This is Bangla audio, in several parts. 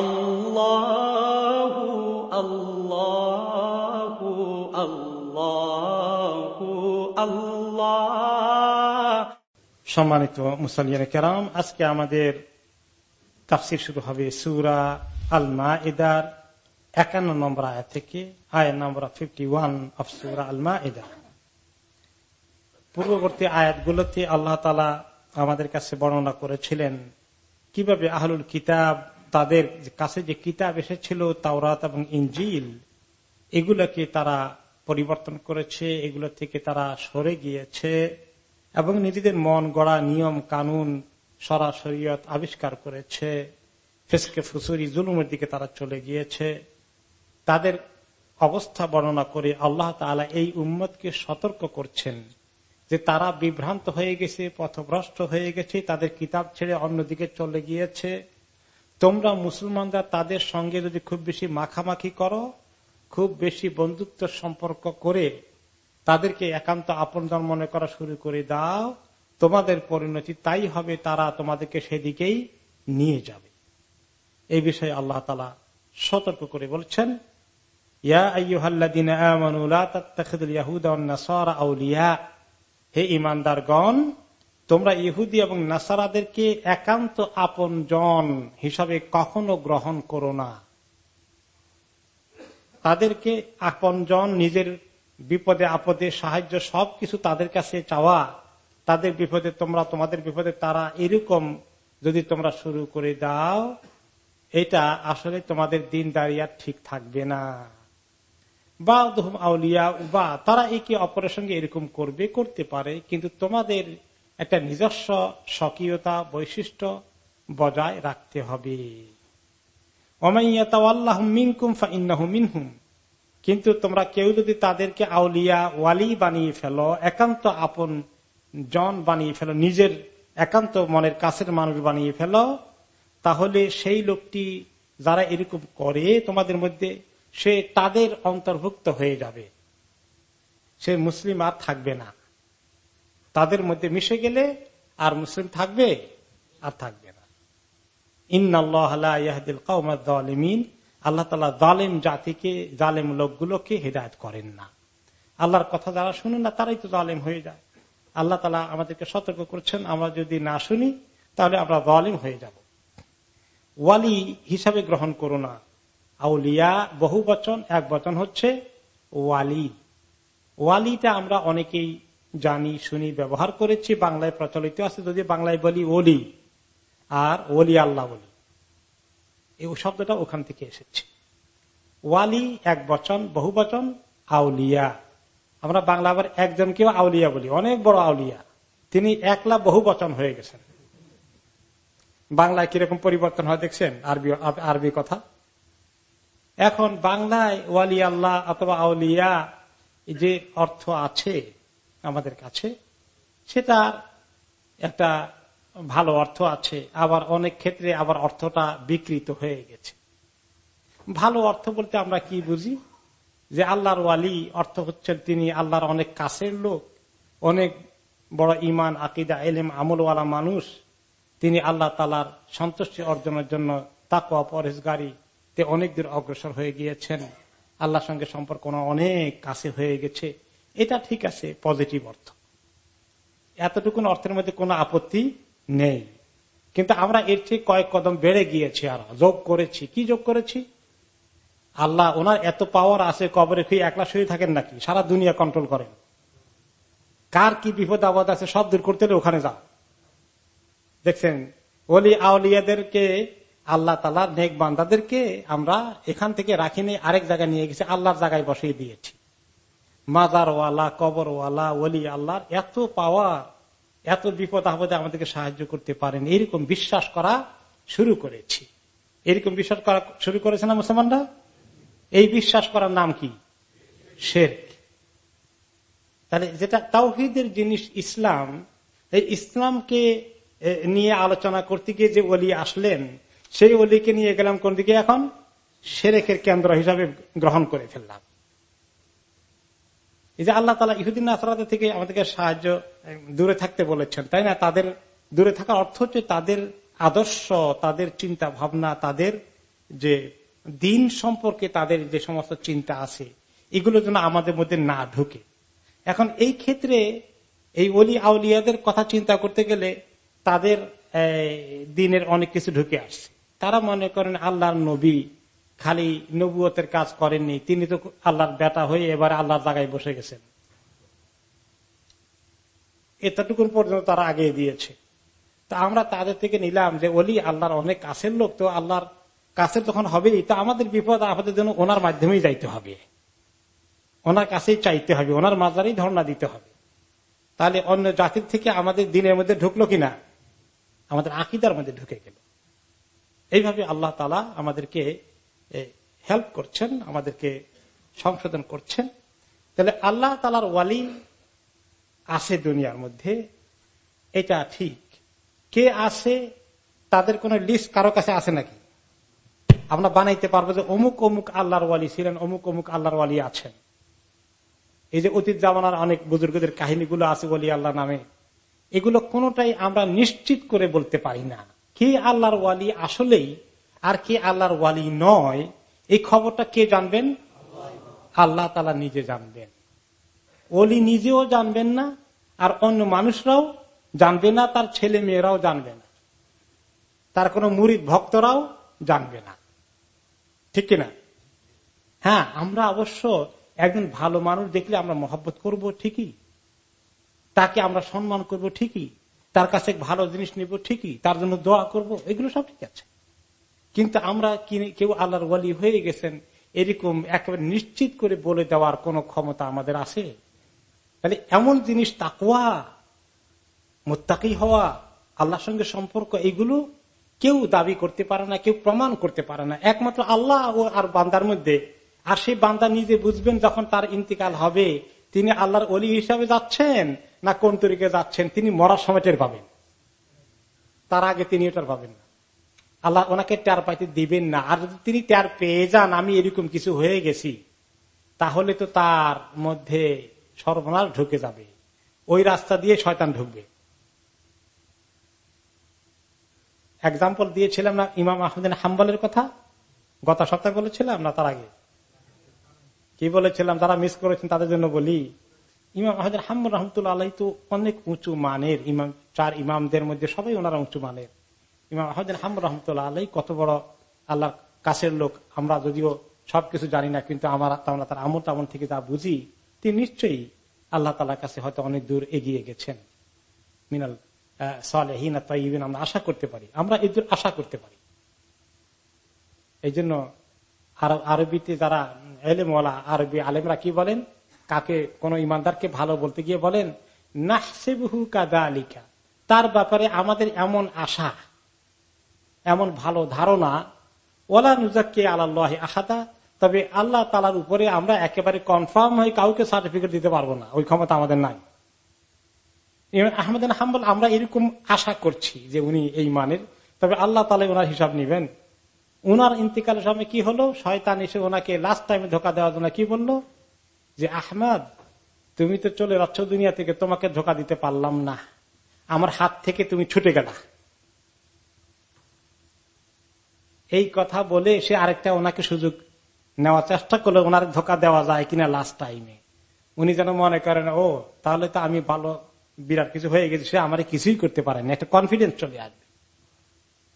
আল্লাহ সম্মানিত মুসলিয়ান কেরাম, আজকে আমাদের তাফসির শুরু হবে সুরা আল মা এদার একান্ন নম্বর আয়া থেকে আয়ের নম্বর ফিফটি ওয়ান অফ সুরা আল মা এদার পূর্ববর্তী আয়াতগুলোতে আল্লাহ তালা আমাদের কাছে বর্ণনা করেছিলেন, কীভাবে আহলুল কিতাব তাদের কাছে যে কিতাব এসেছিল, তাওরাত এবং ইঞ্জিল এগুলোকে তারা পরিবর্তন করেছে, এগুলো থেকে তারা সরে গিয়েছে এবং নিজেদের মন, গড়া নিয়ম, কানুন, সরাসরিয়ত আবিষ্কার করেছে। ফেসকে, ফুসুরি, জুলুমের দিকে তারা চলে গিয়েছে। তাদের অবস্থা বর্ণনা করে আল্লাহ তালা এই উম্মতকে সতর্ক করছেন যে তারা বিভ্রান্ত হয়ে গেছে, পথভ্রষ্ট হয়ে গেছে, তাদের কিতাব ছেড়ে অন্যদিকে চলে গিয়েছে। তোমরা মুসলমানরা তাদের সঙ্গে যদি খুব বেশি মাখামাখি করো, খুব বেশি বন্ধুত্ব সম্পর্ক করে তাদেরকে একান্ত আপন মনে করা শুরু করে দাও, তোমাদের পরিণতি তাই হবে, তারা তোমাদেরকে সেদিকেই নিয়ে যাবে। এই বিষয়ে আল্লাহ তালা সতর্ক করে বলছেন হে ইমানদারগণ তোমরা ইহুদি এবং নাসারাদেরকে একান্ত আপন জন হিসাবে কখনো গ্রহণ করো না। তাদেরকে আপন জন, নিজের বিপদে আপদে সাহায্য সবকিছু তাদের কাছে চাওয়া। তাদের বিপদে তোমরা, তোমাদের বিপদে তারা এরকম যদি তোমরা শুরু করে দাও, এটা আসলে তোমাদের দিন দাঁড়িয়ে ঠিক থাকবে না। বা আউলিয়া বা তারা একে অপরের সঙ্গে এরকম করবে, করতে পারে, কিন্তু তোমাদের একটা নিজস্ব স্বকীয়তা বৈশিষ্ট্য বজায় রাখতে হবে। কিন্তু তোমরা কেউ যদি তাদেরকে আউলিয়া ওয়ালি বানিয়ে ফেলো, একান্ত আপন জন বানিয়ে ফেলো, নিজের একান্ত মনের কাছের মানুষ বানিয়ে ফেলো, তাহলে সেই লোকটি যারা এরকম করে, তোমাদের মধ্যে সে তাদের অন্তর্ভুক্ত হয়ে যাবে। সে মুসলিম আর থাকবে না। তাদের মধ্যে মিশে গেলে আর মুসলিম থাকবে, আর থাকবে না। ইন্নআল্লাহমিন আল্লাহ তালা জালেম জাতিকে, জালেম লোকগুলোকে হেদায়ত করেন না। আল্লাহর কথা যারা শুনে না, তারাই তো জালেম হয়ে যায়। আল্লাহ তালা আমাদেরকে সতর্ক করছেন, আমরা যদি না শুনি, তাহলে আমরা জালেম হয়ে যাব। ওয়ালি হিসাবে গ্রহণ করো না। আউলিয়া বহু বচন এক বচন হচ্ছে ওয়ালি। ওয়ালিটা আমরা অনেকেই জানি, শুনি, ব্যবহার করেছি, বাংলায় প্রচলিত আছে, যদি বাংলায় বলি ওলি, আর ওলি আল্লাহ বলি। এই শব্দটা ওখান থেকে এসেছে। ওয়ালি এক বচন, বহু বচন, আউলিয়া। আমরা বাংলা আবার একজনকেও আউলিয়া বলি, অনেক বড় আউলিয়া। তিনি একলা বহু বচন হয়ে গেছেন। বাংলায় কীরকম পরিবর্তন হয় দেখছেন? আরবি আরবি কথা। এখন বাংলায় ওয়ালি আল্লাহ অথবা আউলিয়া যে অর্থ আছে আমাদের কাছে, সেটা একটা ভালো অর্থ আছে, আবার অনেক ক্ষেত্রে আবার অর্থটা বিকৃত হয়ে গেছে। ভালো অর্থ বলতে আমরা কি বুঝি? যে আল্লাহর ওয়ালি অর্থ হচ্ছেন তিনি আল্লাহর অনেক কাছের লোক, অনেক বড় ইমান আকিদা, এলেম, আমলওয়ালা মানুষ। তিনি আল্লাহ তালার সন্তুষ্টি অর্জনের জন্য তাকুয়া পরেশগারি তে অনেক দূর অগ্রসর হয়ে গিয়েছেন। আল্লাহর সঙ্গে সম্পর্ক অনেক কাছে হয়ে গেছে। এটা ঠিক আছে পজিটিভ অর্থ। এতটুকুন অর্থের মধ্যে কোনো আপত্তি নেই। কিন্তু আমরা এর চেয়ে কয়েক কদম বেড়ে গিয়েছি আর, যোগ করেছি। কি যোগ করেছি? আল্লাহ, ওনার এত পাওয়ার আছে, কবরে খুঁয়ে একলা শুয়ে থাকেন নাকি? সারা দুনিয়া কন্ট্রোল করেন। কার কি বিপদ আবাদ আছে, সব দূর করতে ওখানে যাও দেখছেন, ওলি আউলিয়াদেরকে, আল্লাহ তালার নেক বান্দাদেরকে আমরা এখান থেকে রাখিনি, আরেক জায়গায় নিয়ে গেছি, আল্লাহর জায়গায় বসিয়ে দিয়েছি। মাজার ওয়ালা কবর ওয়ালা ওলি আল্লাহর এত পাওয়ার এত বিপদ আপদে আমাদেরকে সাহায্য করতে পারেন। এরকম বিশ্বাস করা শুরু করেছি। এরকম বিশ্বাস করা শুরু করেছে না মুসলমানরা? এই বিশ্বাস করার নাম কি? শের তাহলে যেটা তাওহিদের জিনিস ইসলাম, এই ইসলামকে নিয়ে আলোচনা করতে গিয়ে যে অলি আসলেন, সেই অলিকে নিয়ে গেলাম কোন দিকে এখন? সেরেকের কেন্দ্র হিসাবে গ্রহণ করে ফেললাম। এই যে আল্লাহ তালা ইহুদিন আসরাদের থেকে আমাদেরকে সাহায্য দূরে থাকতে বলেছেন, তাই না? তাদের দূরে থাকার অর্থ হচ্ছে তাদের আদর্শ, তাদের চিন্তা ভাবনা, তাদের যে দিন সম্পর্কে তাদের যে সমস্ত চিন্তা আছে, এগুলো যেন আমাদের মধ্যে না ঢুকে। এখন এই ক্ষেত্রে এই অলি আউলিয়াদের কথা চিন্তা করতে গেলে তাদের দিনের অনেক কিছু ঢুকে আসছে। তারা মনে করেন আল্লাহর নবী খালি নবুয়তের কাজ করেননি। তিনি তো আল্লাহর বেটা হয়ে এবার আল্লাহর জায়গায় বসে গেছেন। এতটুকুন পর্যন্ত তারা আগে দিয়েছে। তা আমরা তাদের থেকে নিলাম যে অলি আল্লাহর অনেক কাছের লোক, তো আল্লাহর কাছে তখন হবেই, তো আমাদের বিপদ আপদের জন্য ওনার মাধ্যমেই যাইতে হবে। ওনার কাছেই চাইতে হবে, ওনার মাজারেই ধর্ণা দিতে হবে। তাহলে অন্য জাতির থেকে আমাদের দিনের মধ্যে ঢুকলো কিনা? আমাদের আকিদার মধ্যে ঢুকে গেল। এইভাবে আল্লাহ তালা আমাদেরকে হেল্প করছেন, আমাদেরকে সংশোধন করছেন। তাহলে আল্লাহ তালার ওয়ালি আছে দুনিয়ার মধ্যে, এটা ঠিক। কে আছে, তাদের কোন লিস্ট কারও কাছে আছে নাকি? আমরা বানাইতে পারব যে অমুক অমুক আল্লাহর ওয়ালি ছিলেন, অমুক অমুক আল্লাহর ওয়ালি আছেন। এই যে অতীত জামানার অনেক বুজুর্গদের কাহিনীগুলো আছে বলি আল্লাহ নামে। এগুলো কোনটাই আমরা নিশ্চিত করে বলতে পারি না। কে আল্লাহর ওয়ালি আসলেই আর কে আল্লাহর ওয়ালি নয়, এই খবরটা কে জানবেন? আল্লাহ তালা নিজে জানবেন। ওলি নিজেও জানবেন না, আর অন্য মানুষরাও জানবে না, তার ছেলে মেয়েরাও জানবে না। তার কোন মুরিদ ভক্তরাও জানবে না। ঠিক কিনা? হ্যাঁ আমরা অবশ্য একজন ভালো মানুষ দেখলে আমরা মহব্বত করব ঠিকই। তাকে আমরা সম্মান করব ঠিকই। তার কাছে ভালো জিনিস নিব ঠিকই। তার জন্য দোয়া করব, এগুলো সব ঠিক আছে। কিন্তু আমরা কেউ আল্লাহর ওয়ালি হয়ে গেছেন, এরকম একেবারে নিশ্চিত করে বলে দেওয়ার কোন ক্ষমতা আমাদের আছে? তাহলে এমন জিনিস তাকুয়া মোত্তাকি হওয়া, আল্লাহর সঙ্গে সম্পর্ক, এগুলো কেউ দাবি করতে পারে না, কেউ প্রমাণ করতে পারে না। একমাত্র আল্লাহ ও আর বান্দার মধ্যে। আর সেই বান্দা নিজে বুঝবেন যখন তার ইন্তিকাল হবে, তিনি আল্লাহর অলি হিসাবে যাচ্ছেন না কোন তরিকে যাচ্ছেন, তিনি মরার সময় পাবেন। তার আগে তিনি এটার পাবেন না। আল্লাহ ওনাকে টের পাইতে দিবেন না। আর যদি তিনি টের পেয়ে যান, আমি এরকম কিছু হয়ে গেছি, তাহলে তো তার মধ্যে সর্বনাশ ঢুকে যাবে। ওই রাস্তা দিয়ে শয়তান ঢুকবে। এক্সাম্পল দিয়েছিলাম না ইমাম আহমদিন হাম্বলের কথা? গত সপ্তাহে বলেছিলাম না তার আগে? কি বলেছিলাম? তারা মিস করেছেন তাদের জন্য বলি, ইমাম আহমদ হাম্বুল রহমতুল্লা আল্লাহ তো অনেক উঁচু মানের ইমাম, চার ইমামদের মধ্যে সবাই ওনারা উঁচু মানের। ইমাম আহমদ হাম্মদ রহমতুল্লাহ আল্লাহ কত বড় আল্লাহর কাছের লোক, আমরা যদিও সবকিছু জানি না, কিন্তু আমার আমরা তার আমল তামল থেকে যা বুঝি, তিনি নিশ্চয়ই আল্লাহ তালার কাছে হয়তো অনেক দূর এগিয়ে গেছেন। মিনাল সালেহিন আমরা আশা করতে পারি, আমরা এই দূর আশা করতে পারি। এই জন্য আরবিতে যারা এলেমওয়ালা আরবি আলেমরা কি বলেন? কাকে, কোন ইমানদারকে ভালো বলতে গিয়ে বলেন, নাহসেবহু কাদা আলিকা তার ব্যাপারে আমাদের এমন আশা এমন ভালো ধারণা ওলা নুজাক্কে আল্লাহ আহাদা, তবে আল্লাহ তালার উপরে আমরা একেবারে কনফার্ম হয়ে কাউকে সার্টিফিকেট দিতে পারব না, ওই ক্ষমতা আমাদের নাই। আহমদ হাম্বল, আমরা এরকম আশা করছি যে উনি এই মানের, তবে আল্লাহ তালা ওনার হিসাব নিবেন। উনার ইন্তিকালের সময় কি হলো? শয়তান এসে ওনাকে লাস্ট টাইমে ধোকা দেওয়ার জন্য কি বলল? যে আহমদ, তুমি তো চলে যাচ্ছ দুনিয়া থেকে, তোমাকে ধোকা দিতে পারলাম না। আমার হাত থেকে তুমি ছুটে গেলা। এই কথা বলে সে আরেকটা ওনাকে সুযোগ নেওয়ার চেষ্টা করলে, ওনার ধোকা দেওয়া যায় কিনা লাস্ট টাইমে উনি যেন মনে করেন, ও, তাহলে তো আমি ভালো, বিরাট কিছু হয়ে গেছে, সে আমার কিছুই করতে পারেন একটা কনফিডেন্স চলে আসবে।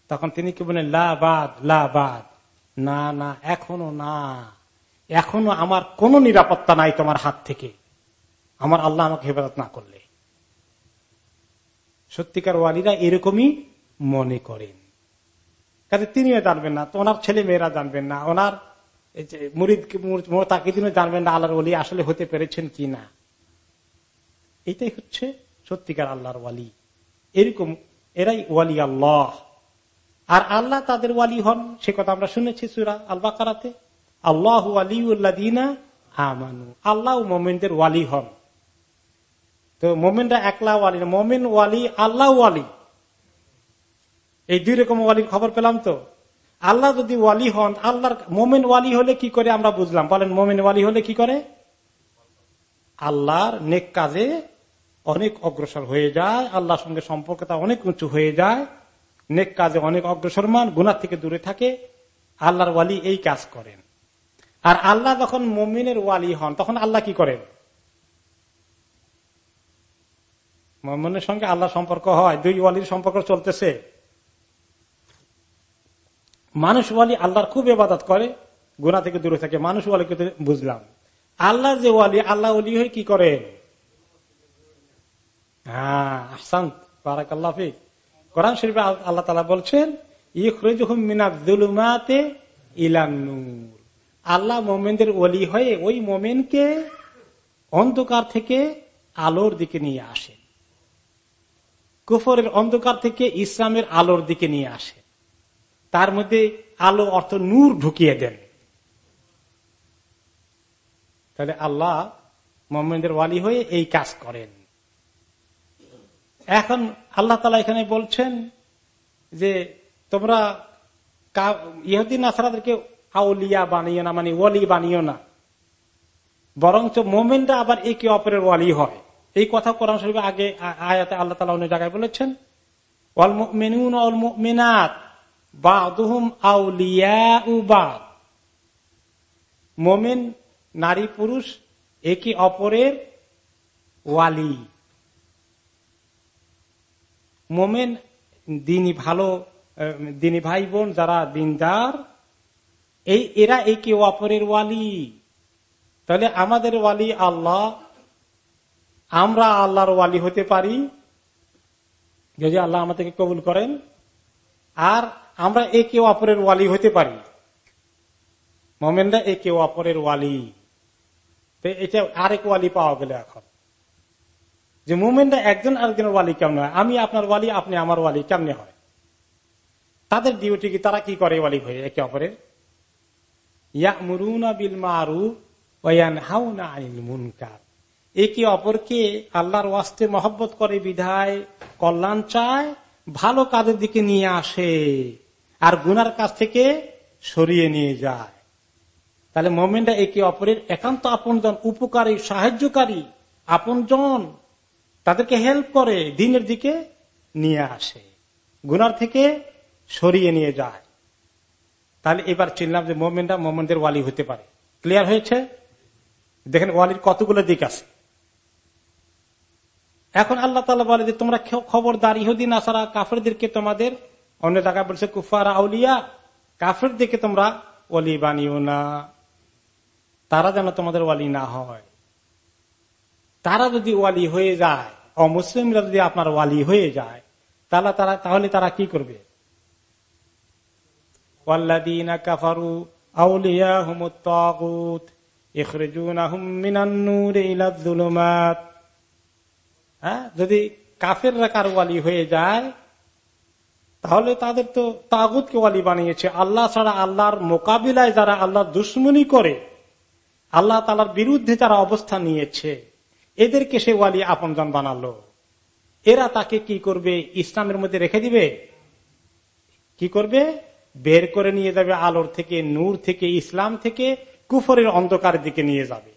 তখন তিনি কি বলেন লাবাদ লাবাদ না না, এখনও না। এখনও আমার কোনো নিরাপত্তা নাই তোমার হাত থেকে। আমার আল্লাহ আমাকে হেফাজত না করলে। সত্যিকার ওয়ালিরা এরকমই মনে করেন। কাজে তিনিও জানবেন না, তো ওনার ছেলে মেয়েরা জানবেন না, ওনার মুরিদ তাকে দিনও জানবেন না, আল্লাহর ওলি আসলে হতে পেরেছেন কি না। এটাই হচ্ছে সত্যিকার আল্লাহর ওয়ালি। এরকম এরাই ওয়ালি আল্লাহ। আর আল্লাহ তাদের ওয়ালি হন, সে কথা আমরা শুনেছি সুরা আল কারাতে আল্লাহ আলিউল্লাদিনা আমানু। আল্লাহ মোমেনদের ওয়ালি হন। তো মোমেনরা একলা ওয়ালি মোমেন ওয়ালি আল্লাহ ওয়ালি। এই দুই রকম ওয়ালির খবর পেলাম তো? আল্লাহ যদি ওয়ালি হন, আল্লাহর মোমেন ওয়ালি হলে কি করে আমরা বুঝলাম? বলেন, মোমেন ওয়ালি হলে কি করে? আল্লাহর নেক কাজে অনেক অগ্রসর হয়ে যায়, আল্লাহর সঙ্গে সম্পর্কটা অনেক উঁচু হয়ে যায়, নেক কাজে অনেক অগ্রসরমান গুণার থেকে দূরে থাকে, আল্লাহর ওয়ালি এই কাজ করেন। আর আল্লাহ যখন মমিনের ওয়ালি হন, তখন আল্লাহ কি করেন? মমিনের সঙ্গে আল্লাহ সম্পর্ক হয়, দুই ওয়ালির সম্পর্ক চলতেছে। মানুষ ওয়ালি আল্লাহর খুব এবাদত করে গুণা থেকে দূরে থাকে, মানুষ ওয়ালি বুঝলাম। আল্লাহর যে ওয়ালি, আল্লাহ ওলি হয়ে কি করেন হ্যাঁ আহসান বারাকাল্লাফি কোরআন শরীফে আল্লাহ তালা বলছেন ইখরুজুমিনাতে ইলান্নুর আল্লাহ মোমেনদের ওলি হয়ে ওই মোমেনকে অন্ধকার থেকে আলোর দিকে নিয়ে আসে। কুফরের অন্ধকার থেকে ইসলামের আলোর দিকে নিয়ে আসে। তার মধ্যে আলো অর্থ নূর ঢুকিয়ে দেন। তাহলে আল্লাহ মোহাম্মদের ওয়ালি হয়ে এই কাজ করেন। এখন আল্লাহ তালা এখানে বলছেন যে, তোমরা ইহুদ্দিন আসারাদেরকে আউলিয়া বানিও না মানে ওয়ালি বানিও না। বরঞ্চ মোমেনরা আবার একে অপরের ওয়ালি হয়। এই কথা কোরআন শরীফ আগে আয়াতে আল্লাহ তালা অন্য জায়গায় বলেছেন অল মেনুন অল মিনাত বা আউলিয়া উবাদ মোমেন, নারী, পুরুষ, একে অপরের ওয়ালি। মোমেন দিনী ভালো দিনী ভাই বোন যারা দিনদার, এই, এরা একে অপরের ওয়ালি। তাহলে আমাদের ওয়ালি আল্লাহ, আমরা আল্লাহর ওয়ালি হতে পারি। যদি আল্লাহ আমাদেরকে কবুল করেন। আর আমরা একে অপরের ওয়ালি হতে পারি। মোমেনরা একে অপরের ওয়ালি। এটা আরেক ওয়ালি পাওয়া গেল এখন। যে মোমেনরা একজন আরেকজনের ওয়ালি কেমন হয়? আমি আপনার ওয়ালি, আপনি আমার ওয়ালি, কেমনে হয়? তাদের ডিউটি কি? তারা কি করে ওয়ালি হয়ে? একে অপরের? ইয়া মুরুনা বিল মারু একে অপরকে আল্লাহর ওয়াস্তে মহব্বত করে, বিধায়, কল্যাণ চায়, ভালো কাজের দিকে নিয়ে আসে। আর গুনার কাছ থেকে সরিয়ে নিয়ে যায়। তাহলে মোমেনটা একে অপরের একান্ত আপনজন, উপকারী, সাহায্যকারী, আপনজন, তাদেরকে হেল্প করে দিনের দিকে নিয়ে আসে। গুনার থেকে সরিয়ে নিয়ে যায়। তাহলে এবার চিনলাম যে মোমেনটা মোমেনদের ওয়ালি হতে পারে। ক্লিয়ার হয়েছে? দেখেন ওয়ালির কতগুলো দিক আছে। এখন আল্লাহ তালা বলে যে, তোমরা খবরদার ইহুদিন আসারা কাফেরদেরকে তোমাদের অন্য জায়গায় বলছে কুফারা আউলিয়া কাফের দিকে তোমরা ওলি বানিও না। তারা যেন তোমাদের ওয়ালি না হয়। তারা যদি ওয়ালি হয়ে যায় অমুসলিমরা যদি আপনার ওয়ালি হয়ে যায়, তাহলে তারা তাহলে তারা কি করবে? হ্যাঁ? যদি কাফেররা কারও ওয়ালি হয়ে যায় তাহলে তাদের তো তাগুতকে ওয়ালি বানিয়েছে। আল্লাহ ছাড়া আল্লাহর মোকাবিলায় যারা আল্লাহর দুশ্মনী করে, আল্লাহ তালার বিরুদ্ধে যারা অবস্থান নিয়েছে, এদেরকে সে ওয়ালি আপনজন বানালো। এরা তাকে কি করবে? ইসলামের মধ্যে রেখে দিবে? কি করবে? বের করে নিয়ে যাবে আলোর থেকে, নূর থেকে, ইসলাম থেকে, কুফরের অন্ধকারের দিকে নিয়ে যাবে।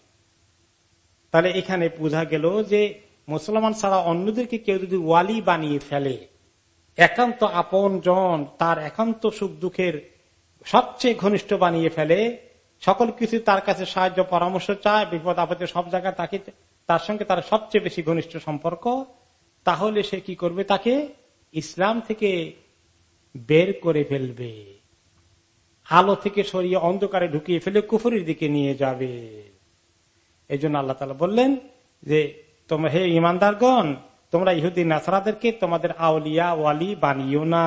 তাহলে এখানে বোঝা গেল যে মুসলমান ছাড়া অন্যদেরকে কেউ যদি ওয়ালি বানিয়ে ফেলে একান্ত আপন জন তার একান্ত সুখ দুঃখের সবচেয়ে ঘনিষ্ঠ বানিয়ে ফেলে। সকল কিছু তার কাছে সাহায্য, পরামর্শ চায়, বিপদ, আপদে সব জায়গায় তাকে, তার সঙ্গে তার সবচেয়ে বেশি ঘনিষ্ঠ সম্পর্ক। তাহলে সে কি করবে? তাকে ইসলাম থেকে বের করে ফেলবে। আলো থেকে সরিয়ে অন্ধকারে ঢুকিয়ে ফেলে কুফুরির দিকে নিয়ে যাবে। এই জন্য আল্লাহ তালা বললেন যে, তোমরা হে ইমানদারগণ তোমরা ইহুদিন নাসারাদেরকে তোমাদের আউলিয়া ওয়ালি বানিও না।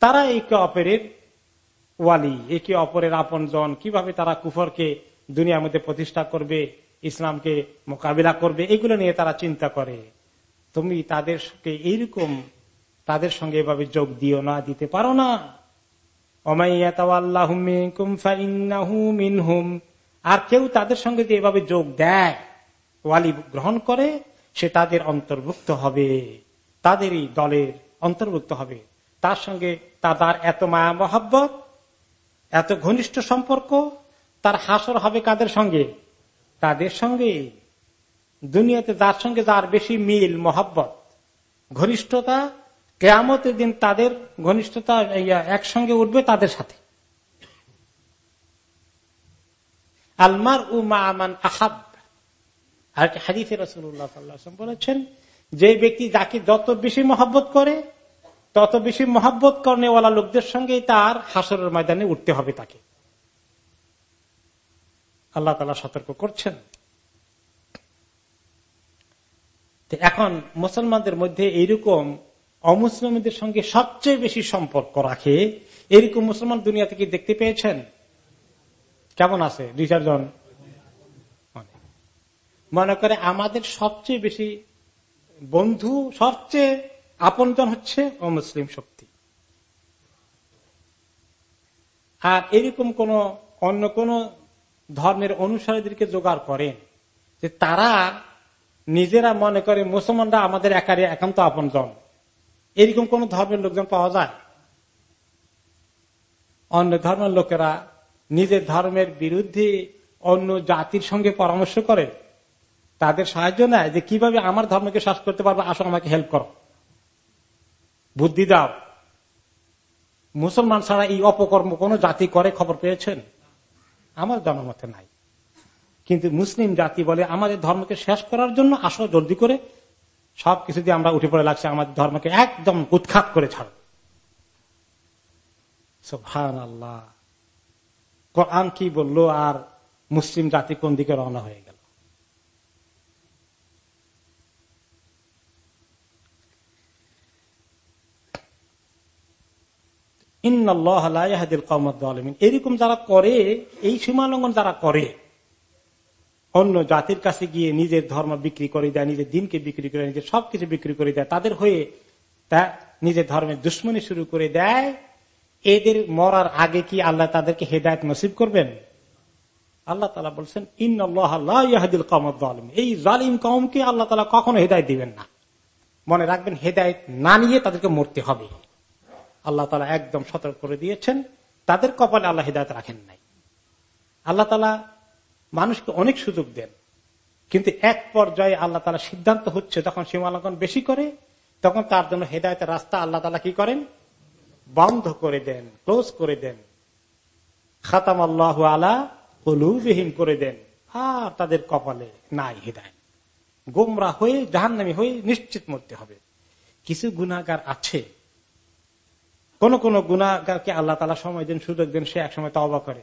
তারা একে অপরের ওয়ালি, একে অপরের আপন জন কীভাবে তারা কুফরকে দুনিয়ার মধ্যে প্রতিষ্ঠা করবে, ইসলামকে মোকাবিলা করবে, এগুলো নিয়ে তারা চিন্তা করে। তুমি তাদেরকে এইরকম, তাদের সঙ্গে এভাবে যোগ দিও না, দিতে পারো না। আর কেউ তাদের সঙ্গে এভাবে যোগ দেয়, ওয়ালি গ্রহণ করে সে তাদের অন্তর্ভুক্ত হবে। তাদেরই দলের অন্তর্ভুক্ত হবে। তার সঙ্গে তার এত মায়া মহাব্বত, এত ঘনিষ্ঠ সম্পর্ক, তার হাসর হবে কাদের সঙ্গে? তাদের সঙ্গে? দুনিয়াতে যার সঙ্গে যার বেশি মিল, মহাব্বত, ঘনিষ্ঠতা, কেয়ামতের দিন তাদের ঘনিষ্ঠতা একসঙ্গে উঠবে তাদের সাথে। আলমার উমা আমান আহাব। আর হাদিফে রসুল্লাহ বলেছেন, যে ব্যক্তি যাকে যত বেশি মহব্বত করে, তত বেশি মহব্বত করেওয়ালা লোকদের সঙ্গে তার হাসরের ময়দানে উঠতে হবে তাকে। আল্লাহ তালা সতর্ক করছেন। এখন মুসলমানদের মধ্যে এইরকম অমুসলিমদের সঙ্গে সবচেয়ে বেশি সম্পর্ক রাখে, এরকম মুসলমান দুনিয়া থেকে দেখতে পেয়েছেন? কেমন আছে? দুই চারজন মনে করে আমাদের সবচেয়ে বেশি বন্ধু, সবচেয়ে আপনজন হচ্ছে অমুসলিম শক্তি। আর এরকম কোন, অন্য কোন ধর্মের অনুসারীদেরকে জোগাড় করেন যে তারা নিজেরা মনে করে মুসলমানরা আমাদের একারে একান্ত আপনজন। এরকম কোন ধর্মের লোকজন পাওয়া যায়? অন্য ধর্মের লোকেরা নিজের ধর্মের বিরুদ্ধে অন্য জাতির সঙ্গে পরামর্শ করে? তাদের সাহায্য নেয় যে কীভাবে আমার ধর্মকে শ্বাস করতে পারব, আসো আমাকে হেল্প করো। বুদ্ধি দাও। মুসলমান ছাড়া এই অপকর্ম কোন জাতি করে খবর পেয়েছেন? আমার জনমতে নাই। কিন্তু মুসলিম জাতি বলে, আমাদের ধর্মকে শেষ করার জন্য আসো জলদি করে। সবকিছু দিয়ে আমরা উঠে পড়ে লাগছে, আমাদের ধর্মকে একদম উৎখাত করে ছাড়। সোভান আল্লাহ কোরআন কি বলল আর মুসলিম জাতি কোন দিকে রওনা হয়ে গেল এরকম যারা করে, এই সীমালঙ্ঘন যারা করে, অন্য জাতির কাছে গিয়ে নিজের ধর্ম বিক্রি করে দেয়, নিজের দিনকে বিক্রি করে নিজের সবকিছু বিক্রি করে দেয়, তাদের হয়ে তা নিজের ধর্মের দুশ্মনী শুরু করে দেয়। এদের মরার আগে কি আল্লাহ তাদেরকে হেদায়ত নসিব করবেন? আল্লাহ তালা বলছেন ইন্দিল কমদ্দালিম এই জালিম কমকে আল্লাহ তালা কখনো হেদায়ত দিবেন না। মনে রাখবেন, হেদায়ত না নিয়ে তাদেরকে মরতে হবে। আল্লাহ তালা একদম সতর্ক করে দিয়েছেন, তাদের কপালে আল্লাহ হেদায়ত রাখেন নাই। আল্লাহ তালা মানুষকে অনেক সুযোগ দেন, কিন্তু এক পর্যায়ে আল্লাহ তালা সিদ্ধান্ত হচ্ছে, যখন সীমালঙ্ঘন বেশি করে, তখন তার জন্য হেদায়তের রাস্তা আল্লাহ তালা কি করেন? বন্ধ করে দেন, ক্লোজ করে দেন। খাতাম আল্লাহ আলা কলুবিহীন করে দেন। আর তাদের কপালে নাই হৃদায় গোমরা হয়ে, জাহান্নামি হয়ে নিশ্চিত মরতে হবে। কিছু গুণাগার আছে কোন কোন গুণাগারকে আল্লাহ তালা সময় দেন, সুযোগ দেন, সে একসময় তবা করে।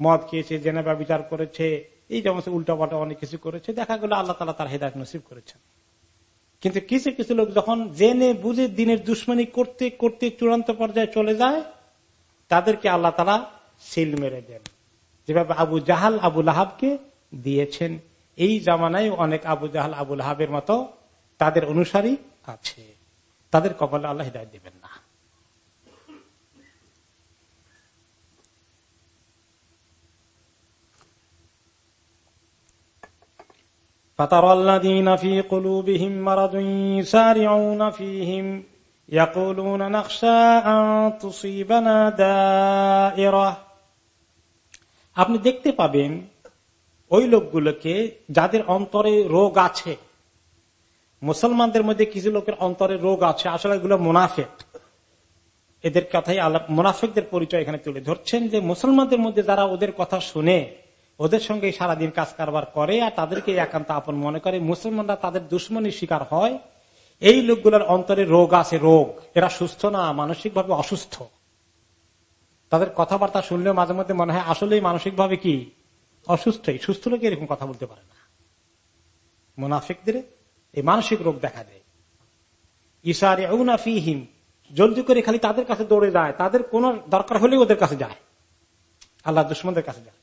মদ খেয়েছে, জেনেবা বিচার করেছে, এই যেমন উল্টা পাল্টা অনেক কিছু করেছে, দেখা গেল আল্লাহ তালা তার হেদায়ত নসিব করেছেন। কিন্তু কিছু কিছু লোক যখন জেনে বুঝে দিনের দুশ্মনী করতে করতে চূড়ান্ত পর্যায়ে চলে যায়, তাদেরকে আল্লাহ তালা সিল মেরে দেন। যেভাবে আবু জাহাল আবু লাহাবকে দিয়েছেন। এই জামানায় অনেক আবু জাহাল আবু লাহাবের মতো তাদের অনুসারী আছে। তাদের কপালে আল্লাহ হৃদায় দেবেন না فترى الذين في قلوبهم مرض يسارعون فيهم يقولون نخشى أن تصيبنا دائرة আপনি দেখতে পাবেন ওই লোকগুলোকে যাদের অন্তরে রোগ আছে মুসলমানদের মধ্যে কিছু লোকের অন্তরে রোগ আছে আসলে এগুলো মুনাফেক এদের কথাই আল্লাহ মুনাফেকদের পরিচয় এখানে তুলে ধরছেন যে মুসলমানদের মধ্যে যারা ওদের কথা শুনে ওদের সঙ্গে সারাদিন কাজ কারবার করে আর তাদেরকে একান্ত আপন মনে করে। মুসলমানরা তাদের দুশ্মনীর শিকার হয়। এই লোকগুলোর অন্তরে রোগ আছে, রোগ। এরা সুস্থ না, মানসিকভাবে অসুস্থ। তাদের কথাবার্তা শুনলেও মাঝে মধ্যে মনে হয়, আসলেই মানসিকভাবে কি? অসুস্থই। সুস্থ লোক এরকম কথা বলতে পারে না। মুনাফিকদের এই মানসিক রোগ দেখা দেয়। ইসারে ফিহিম। জলদি করে খালি তাদের কাছে দৌড়ে যায়। তাদের কোন দরকার হলেই ওদের কাছে যায়। আল্লাহ দুশ্মনদের কাছে যায়।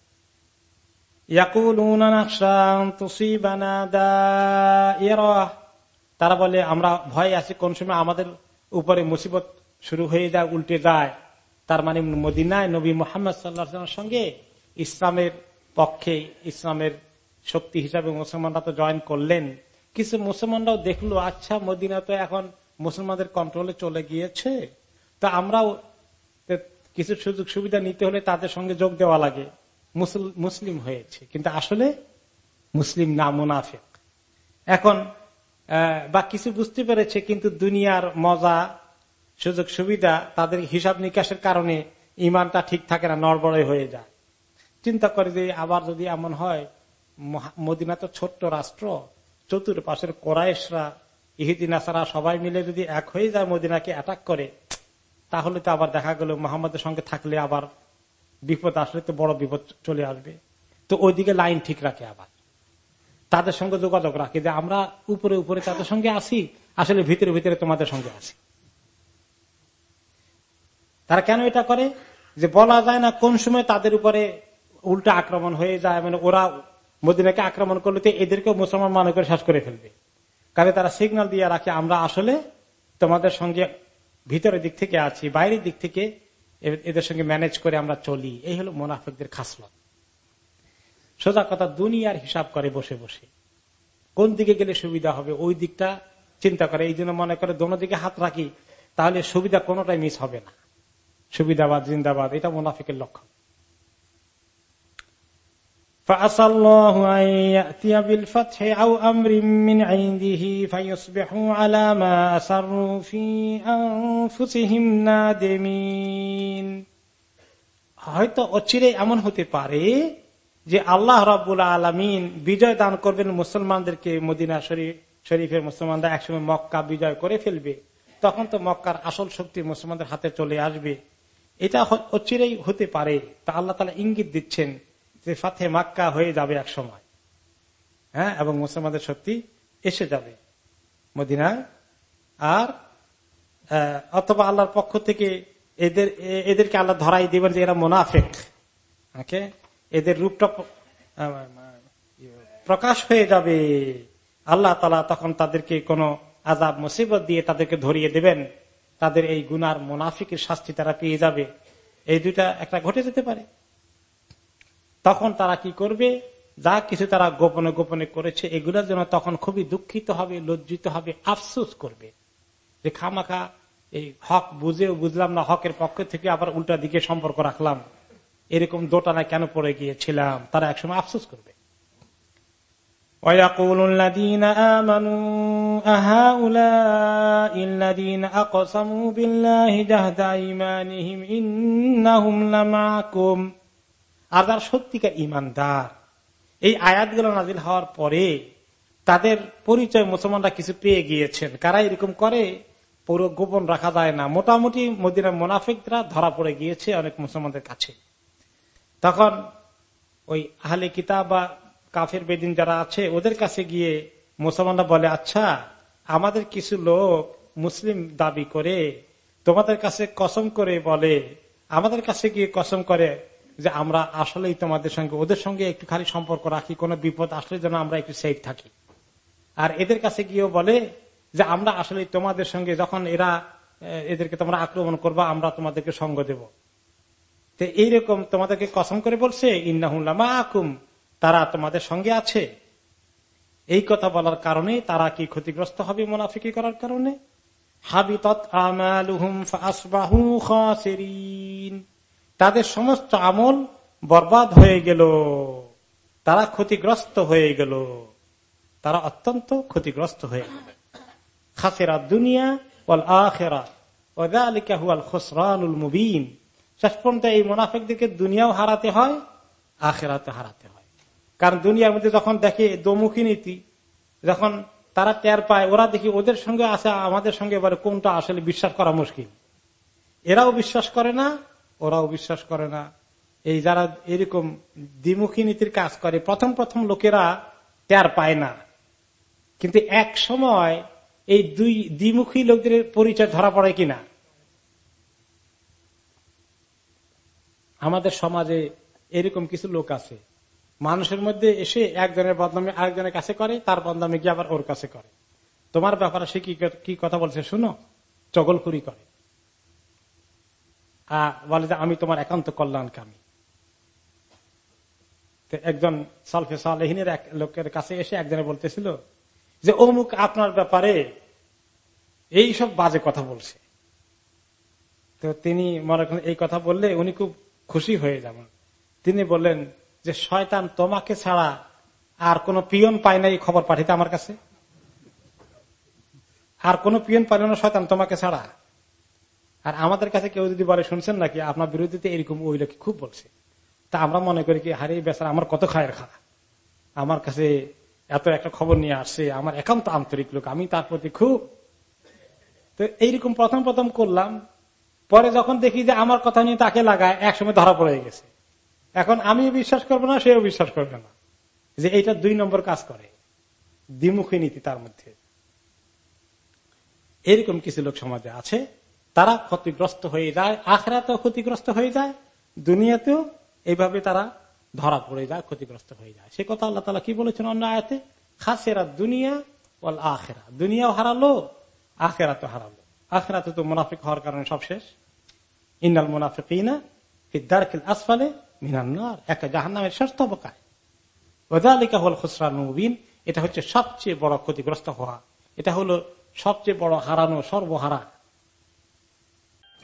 তারা বলে, আমরা ভয় আছি, কোন সময় আমাদের উপরে মুসিবত শুরু হয়ে যায়, উল্টে যায়। তার মানে মদিনায় নবী মোহাম্মদ সাল্লাহামের সঙ্গে ইসলামের পক্ষে, ইসলামের শক্তি হিসাবে মুসলমানরা তো জয়েন করলেন। কিছু মুসলমানরাও দেখল আচ্ছা মদিনা তো এখন মুসলমানদের কন্ট্রোলে চলে গিয়েছে। তা আমরাও কিছু সুযোগ সুবিধা নিতে হলে তাদের সঙ্গে যোগ দেওয়া লাগে। মুসলিম হয়েছে। কিন্তু আসলে মুসলিম না, মুনাফেক। এখন বা কিছু বুঝতে পেরেছে, কিন্তু দুনিয়ার মজা, সুযোগ, সুবিধা তাদের হিসাব নিকাশের কারণে ইমানটা ঠিক থাকে না, নড়বড়ে হয়ে যায়। চিন্তা করে যে আবার যদি এমন হয় মদিনা তো ছোট্ট রাষ্ট্র, চতুর্পাশের ইহিদিন আসারা সবাই মিলে যদি এক হয়ে যায় মদিনাকে অ্যাটাক করে, তাহলে তো আবার দেখা গেল মোহাম্মদের সঙ্গে থাকলে আবার বিপদ আসলে তো বড় বিপদ চলে আসবে। তো ওইদিকে লাইন ঠিক রাখে আবার। তাদের সঙ্গে যোগাযোগ রাখে যে আমরা উপরে উপরে তাদের সঙ্গে আসি আসলে ভিতরে ভিতরে তোমাদের সঙ্গে আসি তারা কেন এটা করে? যে বলা যায় না কোন সময় তাদের উপরে উল্টা আক্রমণ হয়ে যায় মানে ওরা মদিনাকে আক্রমণ করলে তো এদেরকেও মুসলমান মনে করে শেষ করে ফেলবে। কারণ তারা সিগন্যাল দিয়ে রাখে, আমরা আসলে তোমাদের সঙ্গে ভিতরের দিক থেকে আছি, বাইরের দিক থেকে এদের সঙ্গে ম্যানেজ করে আমরা চলি। এই হলো মোনাফেকদের খাসলত। সোজা কথা, দুনিয়ার হিসাব করে বসে বসে। কোন দিকে গেলে সুবিধা হবে, ওই দিকটা চিন্তা করে। এই জন্য মনে করে দোনো দিকে হাত রাখি, তাহলে সুবিধা কোনোটাই মিস হবে না। সুবিধাবাদ, জিন্দাবাদ, এটা মোনাফিকের লক্ষণ। فعسى الله أن يأتي بالفتح أو أمر من عنده فيصبحوا على ما أسروا في أنفسهم نادمين হয়তো অচিরে এমন হতে পারে যে আল্লাহ রাবুল আলমিন বিজয় দান করবেন মুসলমানদেরকে মদিনা শরীফ শরীফের মুসলমানরা একসময় মক্কা বিজয় করে ফেলবে তখন তো মক্কার আসল শক্তি মুসলমানদের হাতে চলে আসবে এটা অচিরেই হতে পারে তা আল্লাহ তালা ইঙ্গিত দিচ্ছেন যে ফাতে মাক্কা হয়ে যাবে এক সময়। হ্যাঁ? এবং মুসলমানদের শক্তি এসে যাবে মদিনা আর অথবা আল্লাহর পক্ষ থেকে এদের, এদেরকে আল্লাহ ধরাই দিবেন যে এরা মোনাফেক। ওকে? এদের রূপটা প্রকাশ হয়ে যাবে। আল্লাহ তালা তখন তাদেরকে কোন আজাব মুসিবত দিয়ে তাদেরকে ধরিয়ে দেবেন। তাদের এই গুনার মোনাফিকের শাস্তি তারা পেয়ে যাবে। এই দুইটা একটা ঘটে যেতে পারে। তখন তারা কি করবে? যা কিছু তারা গোপনে গোপনে করেছে এগুলোর জন্য তখন খুবই দুঃখিত হবে, লজ্জিত হবে, আফসুস করবে। যে খামাখা, এই হক বুঝেও বুঝলাম না, হকের পক্ষ থেকে আবার উল্টা দিকে সম্পর্ক রাখলাম। এরকম দোটানা কেন পড়ে গিয়েছিলাম? তারা একসময় আফসুস করবে। আকামু আর যারা সত্যিকার ইমানদার, এই আয়াতগুলো নাজিল হওয়ার পরে তাদের পরিচয় মুসলমানরা কিছু পেয়ে গিয়েছেন। কারা এরকম করে? পুরো গোপন রাখা যায় না। মোটামুটি মদিনার মোনাফিকরা ধরা পড়ে গিয়েছে অনেক মুসলমানদের কাছে। তখন ওই আহলে কিতাব বা কাফের বেদিন যারা আছে, ওদের কাছে গিয়ে মুসলমানরা বলে আচ্ছা আমাদের কিছু লোক মুসলিম দাবি করে তোমাদের কাছে কসম করে বলে, আমাদের কাছে গিয়ে কসম করে যে আমরা আসলেই তোমাদের সঙ্গে, ওদের সঙ্গে একটু খালি সম্পর্ক রাখি, কোনো বিপদ আসলে যেন আমরা একটু সেফ থাকি। আর এদের কাছে গিয়েও বলে যে আমরা আসলে তোমাদের সঙ্গে, যখন এরা এদেরকে তোমরা আক্রমণ করবা, আমরা তোমাদেরকে সঙ্গ দেব। তো এইরকম তোমাদেরকে কসম করে বলছে ইন্নাহুল্লামা আকুম তারা তোমাদের সঙ্গে আছে। এই কথা বলার কারণে তারা কি ক্ষতিগ্রস্ত হবে মোনাফিকি করার কারণে? হাবিতত তাদের সমস্ত আমল বরবাদ হয়ে গেল। তারা ক্ষতিগ্রস্ত হয়ে গেল। তারা অত্যন্ত ক্ষতিগ্রস্ত হয়ে গেল। খাসেরা দুনিয়া ওয়াল আখেরা। দুনিয়াও হারাতে হয় আখেরাতে হারাতে হয়। কারণ দুনিয়ার মধ্যে যখন দেখে নীতি, যখন তারা টের পায়, ওরা দেখি ওদের সঙ্গে আমাদের সঙ্গে কোনটা আসলে বিশ্বাস করা মুশকিল। এরাও বিশ্বাস করে না ওরাও বিশ্বাস করে না। এই যারা এরকম দ্বিমুখী নীতির কাজ করে, প্রথম প্রথম লোকেরা টের পায় না। কিন্তু এক সময় এই দুই দ্বিমুখী লোকদের পরিচয় ধরা পড়ে কিনা? আমাদের সমাজে এরকম কিছু লোক আছে। মানুষের মধ্যে এসে একজনের বদনামে আরেকজনের কাছে করে, তার বদনামে গিয়ে আবার ওর কাছে করে। তোমার ব্যাপারে সে কি কথা বলছে শুনো? চগলখুরি করে। বলে যে, আমি তোমার একান্ত কল্যাণকামী। একজন সালফে সালেহিনের এক লোকের কাছে এসে একজনে বলতেছিল যে, অমুক আপনার ব্যাপারে এই সব বাজে কথা বলছে। তো তিনি মনে করেন, এই কথা বললে উনি খুব খুশি হয়ে যাবেন। তিনি বললেন যে, শয়তান তোমাকে ছাড়া আর কোন পিয়ন পায় না এই খবর পাঠিতে আমার কাছে? আর কোন পিয়ন পাইল না শয়তান তোমাকে ছাড়া? আর আমাদের কাছে কেউ যদি বলে, শুনছেন নাকি? আপনার বিরোধীতে এরকম ওই লোক খুব বলছে। তা আমরা মনে করি কি হারিয়ে বেচার, আমার কত খায়ের খা আমার কাছে এত একটা খবর নিয়ে আসছে, আমার একান্ত আন্তরিক লোক, আমি তার প্রতি খুব তো এইরকম প্রথম প্রথম করলাম। পরে যখন দেখি যে আমার কথা নিয়ে তাকে লাগায়, একসময় ধরা পড়ে গেছে। এখন আমিও বিশ্বাস করব না, সেও বিশ্বাস করবে না। যে এইটা দুই নম্বর কাজ করে, দ্বিমুখী নীতি তার মধ্যে। এরকম কিছু লোক সমাজে আছে। তারা ক্ষতিগ্রস্ত হয়ে যায় আখড়াতেও ক্ষতিগ্রস্ত হয়ে যায়, দুনিয়াতেও এইভাবে তারা ধরা পড়ে যায়, ক্ষতিগ্রস্ত হয়ে যায়। সে কথা আল্লাহ তালা কি বলেছেন অন্য আয়াতে? খাসেরা দুনিয়া ওল আখেরা। দুনিয়াও হারালো আখেরা তো হারালো। আখেরাতে তো মুনাফিক হওয়ার কারণে সব শেষ। ইন্নাল মুনাফিক দারকিল আসফালে মিনান্নার একটা জাহান্নামের শেষ তবকায় ওদালিকা হল খুসরা নবীন এটা হচ্ছে সবচেয়ে বড় ক্ষতিগ্রস্ত হওয়া। এটা হলো সবচেয়ে বড় হারানো সর্বহারা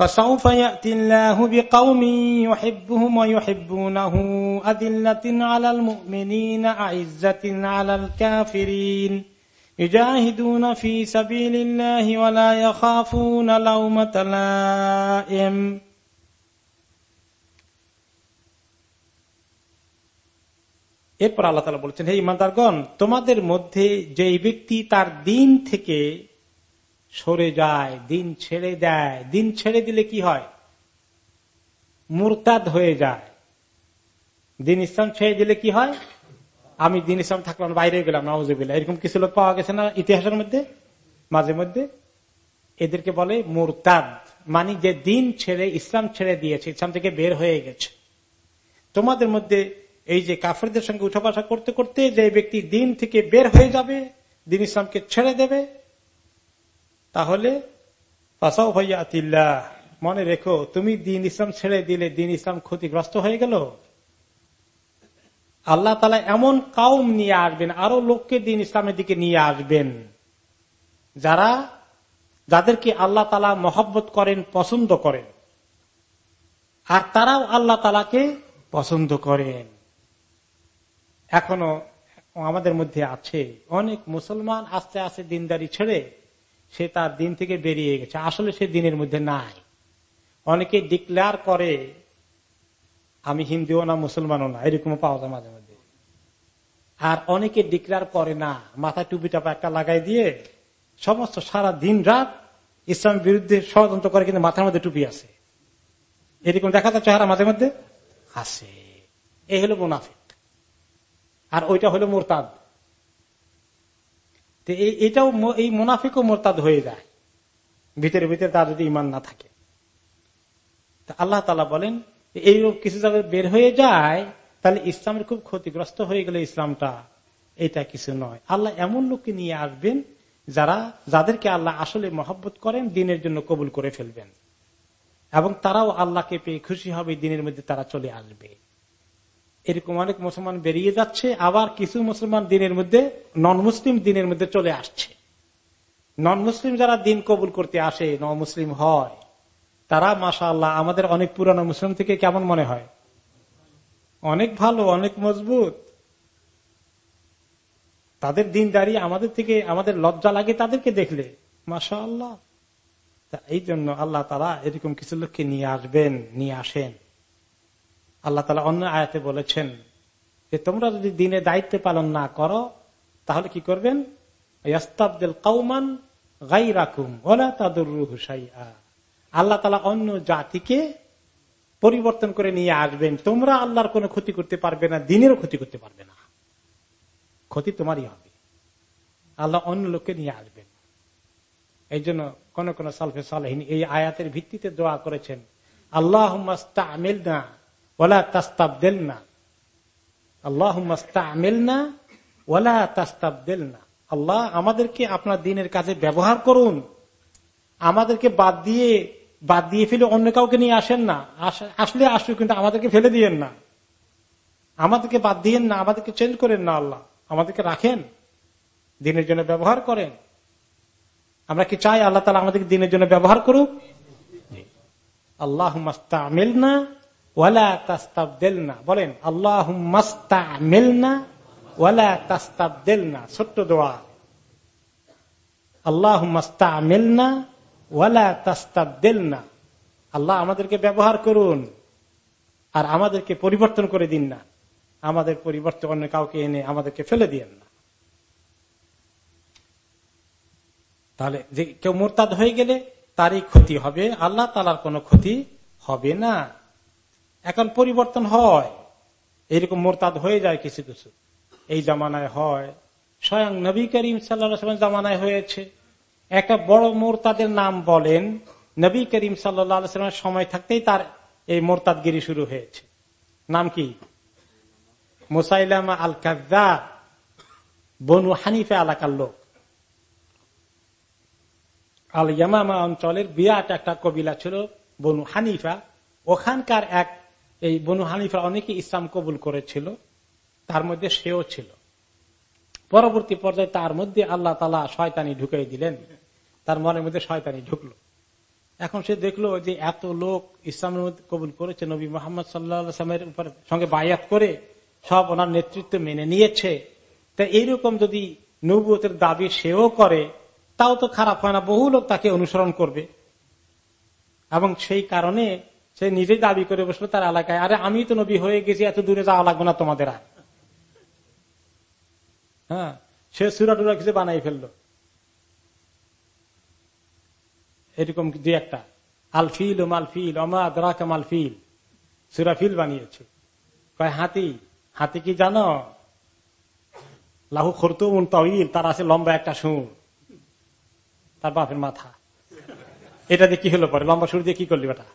فسوف يأتي الله بقوم يحبهم ويحبونه أذلة على المؤمنين أعزة على الكافرين يجاهدون في سبيل الله ولا يخافون لومة لائم এরপর আল্লাহ তালা বলছেন হে ইমানদারগণ তোমাদের মধ্যে যে ব্যক্তি তার দিন থেকে সরে যায়, দিন ছেড়ে দেয়। দিন ছেড়ে দিলে কি হয়? মুরতাদ হয়ে যায়। দিন ইসলাম ছেড়ে দিলে কি হয়? আমি দিন ইসলাম থাকলাম, বাইরে গেলাম নওয়াজ এরকম কিছু লোক পাওয়া গেছে না ইতিহাসের মধ্যে? মাঝে মধ্যে? এদেরকে বলে মুরতাদ। মানে যে দিন ছেড়ে, ইসলাম ছেড়ে দিয়েছে, ইসলাম থেকে বের হয়ে গেছে। তোমাদের মধ্যে এই যে কাফেরদের সঙ্গে উঠা করতে করতে যে ব্যক্তি দিন থেকে বের হয়ে যাবে, দিন ইসলামকে ছেড়ে দেবে তাহলে মনে রেখো, তুমি দিন ইসলাম ছেড়ে দিলে দিন ইসলাম ক্ষতিগ্রস্ত হয়ে গেল? আল্লাহ তালা এমন কাউম নিয়ে আসবেন, আরও লোককে দিন ইসলামের দিকে নিয়ে আসবেন। যারা, যাদেরকে আল্লাহ তালা মহব্বত করেন, পছন্দ করেন। আর তারাও আল্লাহ তালাকে পছন্দ করেন। এখনও আমাদের মধ্যে আছে, অনেক মুসলমান আস্তে আস্তে দিনদারি ছেড়ে সে তার দিন থেকে বেরিয়ে গেছে। আসলে সে দিনের মধ্যে নাই। অনেকে ডিক্লেয়ার করে, আমি হিন্দুও না, মুসলমানও না এরকম পাওয়া যায় মাঝে মধ্যে। আর অনেকে ডিক্লেয়ার করে না, মাথায় টুপি টাপা একটা লাগাই দিয়ে সমস্ত সারা দিন রাত ইসলামের বিরুদ্ধে ষড়যন্ত্র করে কিন্তু মাথার মধ্যে টুপি আছে। এরকম দেখা যাচ্ছে চেহারা মাঝে মধ্যে? আছে। এই হলো মুনাফিক। আর ওইটা হলো মোরতাদ। এটাও এই মুনাফিকও মোরতাদ হয়ে যায়। ভিতরে ভিতরে তার যদি ইমান না থাকে। আল্লাহ তালা বলেন, এই কিছু জায়গায় বের হয়ে যায়, তাহলে ইসলামের খুব ক্ষতিগ্রস্ত হয়ে গেলে ইসলামটা। এটা কিছু নয়। আল্লাহ এমন লোককে নিয়ে আসবেন, যারা, যাদেরকে আল্লাহ আসলে মহব্বত করেন, দিনের জন্য কবুল করে ফেলবেন। এবং তারাও আল্লাহকে পেয়ে খুশি হবে, দিনের মধ্যে তারা চলে আসবে। এরকম অনেক মুসলমান বেরিয়ে যাচ্ছে, আবার কিছু মুসলমান দিনের মধ্যে নন মুসলিম দিনের মধ্যে চলে আসছে। নন মুসলিম যারা দিন কবুল করতে আসে ন মুসলিম হয়, তারা মাসা আল্লাহ আমাদের অনেক পুরানো মুসলিম থেকে কেমন মনে হয়? অনেক ভালো, অনেক মজবুত। তাদের দিন দাঁড়িয়ে আমাদের থেকে, আমাদের লজ্জা লাগে তাদেরকে দেখলে মাসা আল্লাহ এই জন্য আল্লাহ তারা এরকম কিছু লোককে নিয়ে আসবেন, নিয়ে আসেন। আল্লাহ তালা অন্য আয়াতে বলেছেন যে তোমরা যদি দিনে দায়িত্ব পালন না করো, তাহলে কি করবেন? ইয়াস্তাবদেল কৌমান গাই রাখুম ওলা তাদুর আল্লাহ তালা অন্য জাতিকে পরিবর্তন করে নিয়ে আসবেন। তোমরা আল্লাহর কোনো ক্ষতি করতে পারবে না, দিনেরও ক্ষতি করতে পারবে না। ক্ষতি তোমারই হবে। আল্লাহ অন্য লোককে নিয়ে আসবেন। এই জন্য কোন কোন সালফে সালহীন এই আয়াতের ভিত্তিতে দোয়া করেছেন আল্লাহ না ওলা তাস্তাবদেল না আল্লাহ আমিল না ওলা তাস্তাবদেল না আল্লাহ আমাদেরকে আপনার দিনের কাজে ব্যবহার করুন। আমাদেরকে বাদ দিয়ে বাদ দিয়ে ফেলে অন্য কাউকে নিয়ে আসেন না। আসলে আসুক কিন্তু আমাদেরকে ফেলে দিয়েন না। আমাদেরকে বাদ দিয়েন না, আমাদেরকে চেঞ্জ করেন না আল্লাহ। আমাদেরকে রাখেন। দিনের জন্য ব্যবহার করেন। আমরা কি চাই আল্লাহ তালা আমাদেরকে দিনের জন্য ব্যবহার করুক? আল্লাহ মাস্তামিল না বলেন আল্লাহ ছোট্ট দোয়া। আল্লাহ মাস্তামিল না ওয়ালা তাস্তাবদেল আল্লাহ আমাদেরকে ব্যবহার করুন, আর আমাদেরকে পরিবর্তন করে দিন না। আমাদের পরিবর্তন অন্য কাউকে এনে আমাদেরকে ফেলে দিয়েন না। তাহলে যে কেউ মোরতাদ হয়ে গেলে তারই ক্ষতি হবে, আল্লাহ তালার কোনো ক্ষতি হবে না। এখন পরিবর্তন হয়। এরকম মোরতাদ হয়ে যায় কিছু কিছু। এই জামানায় হয়। স্বয়ং নবী করিম সাল্লা জামানায় হয়েছে। একটা বড় মোরতাদের নাম বলেন নবী করিম সাল্লামের সময় থাকতেই তার এই মোরতাদগিরি শুরু হয়েছে। নাম কি? মুসাইলামা আল কাজা বনু হানিফে এলাকার লোক। আল ইয়ামামা অঞ্চলের বিরাট একটা কবিলা ছিল বনু হানিফা। ওখানকার এক এই বনু হানিফা অনেকে ইসলাম কবুল করেছিল, তার মধ্যে সেও ছিল। পরবর্তী পর্যায়ে তার মধ্যে আল্লাহ তালা শয়তানি ঢুকিয়ে দিলেন, তার মনের মধ্যে শয়তানি ঢুকলো। এখন সে দেখল যে এত লোক ইসলামের মধ্যে কবুল করেছে, নবী মোহাম্মদ সাল্লামের উপর সঙ্গে বায়াত করে সব ওনার নেতৃত্ব মেনে নিয়েছে। তা এইরকম যদি নবুয়তের দাবি সেও করে, তাও তো খারাপ হয় না, বহু লোক তাকে অনুসরণ করবে। এবং সেই কারণে সে নিজেই দাবি করে বসল তার এলাকায়। আরে আমি তো নবী হয়ে গেছি, এত দূরে যাওয়া লাগবে না তোমাদের আর। হ্যাঁ সে সুরা টুরা কিছু বানাই ফেলল। এরকম দুই একটা। আলফিল ও মালফিল অমা দরাকা মালফিল সুরাফিল বানিয়েছে। কয়, হাতি হাতি কি জানো? লাহু খরতুমুন তহিল তার আছে লম্বা একটা সুর তার বাপের মাথা। এটা দিয়ে কি হলো পরে? লম্বা সুর দিয়ে কি করলি বেটা?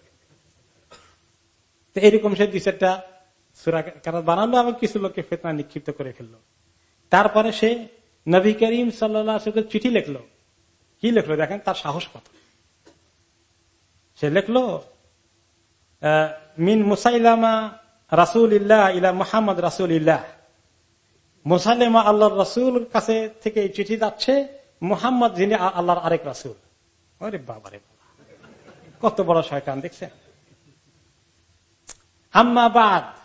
এরকম সে দিশেরটা সুরা বানালো আবার কিছু লোককে ফেতনা নিক্ষিপ্ত করে ফেলল। তারপরে সে নবী করিম সাল্লা চিঠি লিখলো। কি লিখলো দেখেন? তার সাহস কত? সে লিখলো মিন মুসাইলামা রাসুল ইল্লাহ ইলা মোহাম্মদ রাসুল ইল্লাহ মুসাইলামা আল্লাহ রাসুল কাছে থেকে চিঠি যাচ্ছে, মোহাম্মদ যিনি আল্লাহর আরেক রাসুল। আরে বাবারে কত বড় শয়তান, দেখছেন? আম্মাবাদ।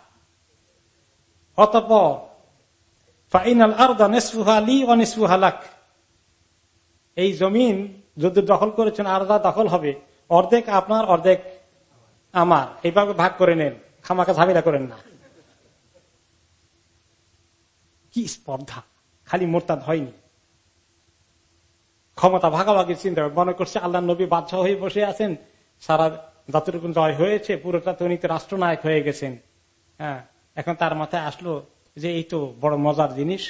অতপর, ফাইনাল আর্দা নেসফুহা লি অনিসফুহা লাক। এই জমিন যদি দখল করেছেন, আর্দা দখল হবে। অর্ধেক আপনার, অর্ধেক আমার। এইভাবে ভাগ করে নেন। খামাকা ঝামেলা করেন না। কি স্পর্ধা? খালি মোরতাদ হয়নি। ক্ষমতা ভাগাভাগি চিন্তা মনে করছে আল্লাহ নবী বাদশাহ হয়ে বসে আছেন। সারা যতটুকু জয় হয়েছে, পুরোটা তো উনি তো রাষ্ট্রনায়ক হয়ে গেছেন। হ্যাঁ এখন তার মাথায় আসলো যে এই তো বড় মজার জিনিস।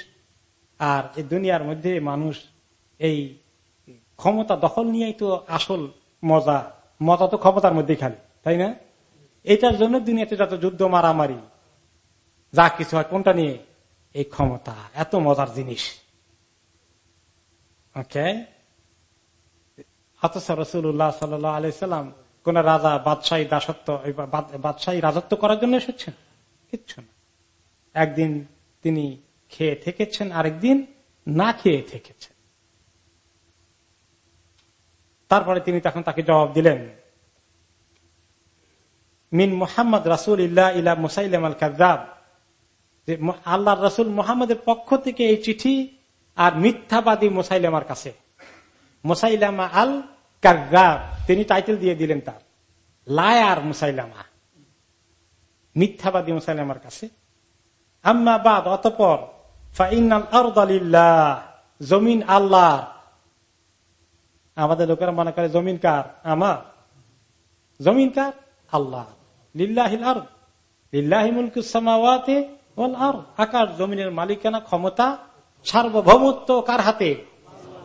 আর এই দুনিয়ার মধ্যে মানুষ এই ক্ষমতা দখল নিয়েই তো আসল মজা। মজা তো ক্ষমতার মধ্যে খালি, তাই না? এটার জন্য দুনিয়াতে যত যুদ্ধ মারামারি, যা কিছু হয়, কোনটা নিয়ে? এই ক্ষমতা, এত মজার জিনিস। ওকে অথচ রসুল্লাহ সাল্লাহ আলাইসাল্লাম কোন রাজা, বাদশাহী দাসত্ব বাদশাহী রাজত্ব করার জন্য এসেছেন? কিচ্ছু না। একদিন তিনি খেয়ে থেকেছেন, আরেকদিন না খেয়ে থেকেছেন। তারপরে তিনি তখন তাকে জবাব দিলেন, মিন মোহাম্মদ রাসুল ইল্লা ইলা মুসাইলাম আল কাজাব যে আল্লাহ রাসুল মোহাম্মদের পক্ষ থেকে এই চিঠি আর মিথ্যাবাদী মুসাইলামার কাছে। মুসাইলামা আল কাজাব তিনি টাইটেল দিয়ে দিলেন তার। Liar Musailama. মিথ্যাবাদী মুসাইলামার কাছে। আম্মা বাদ, অতপর জমিন আল্লাহ আমাদের লোকেরা মনে করে জমিন কার? আমার। জমিন কার? আল্লাহ। আর লিল্লাহি ওয়াল আকাশ জমিনের মালিকানা, ক্ষমতা, সার্বভৌমত্ব কার হাতে?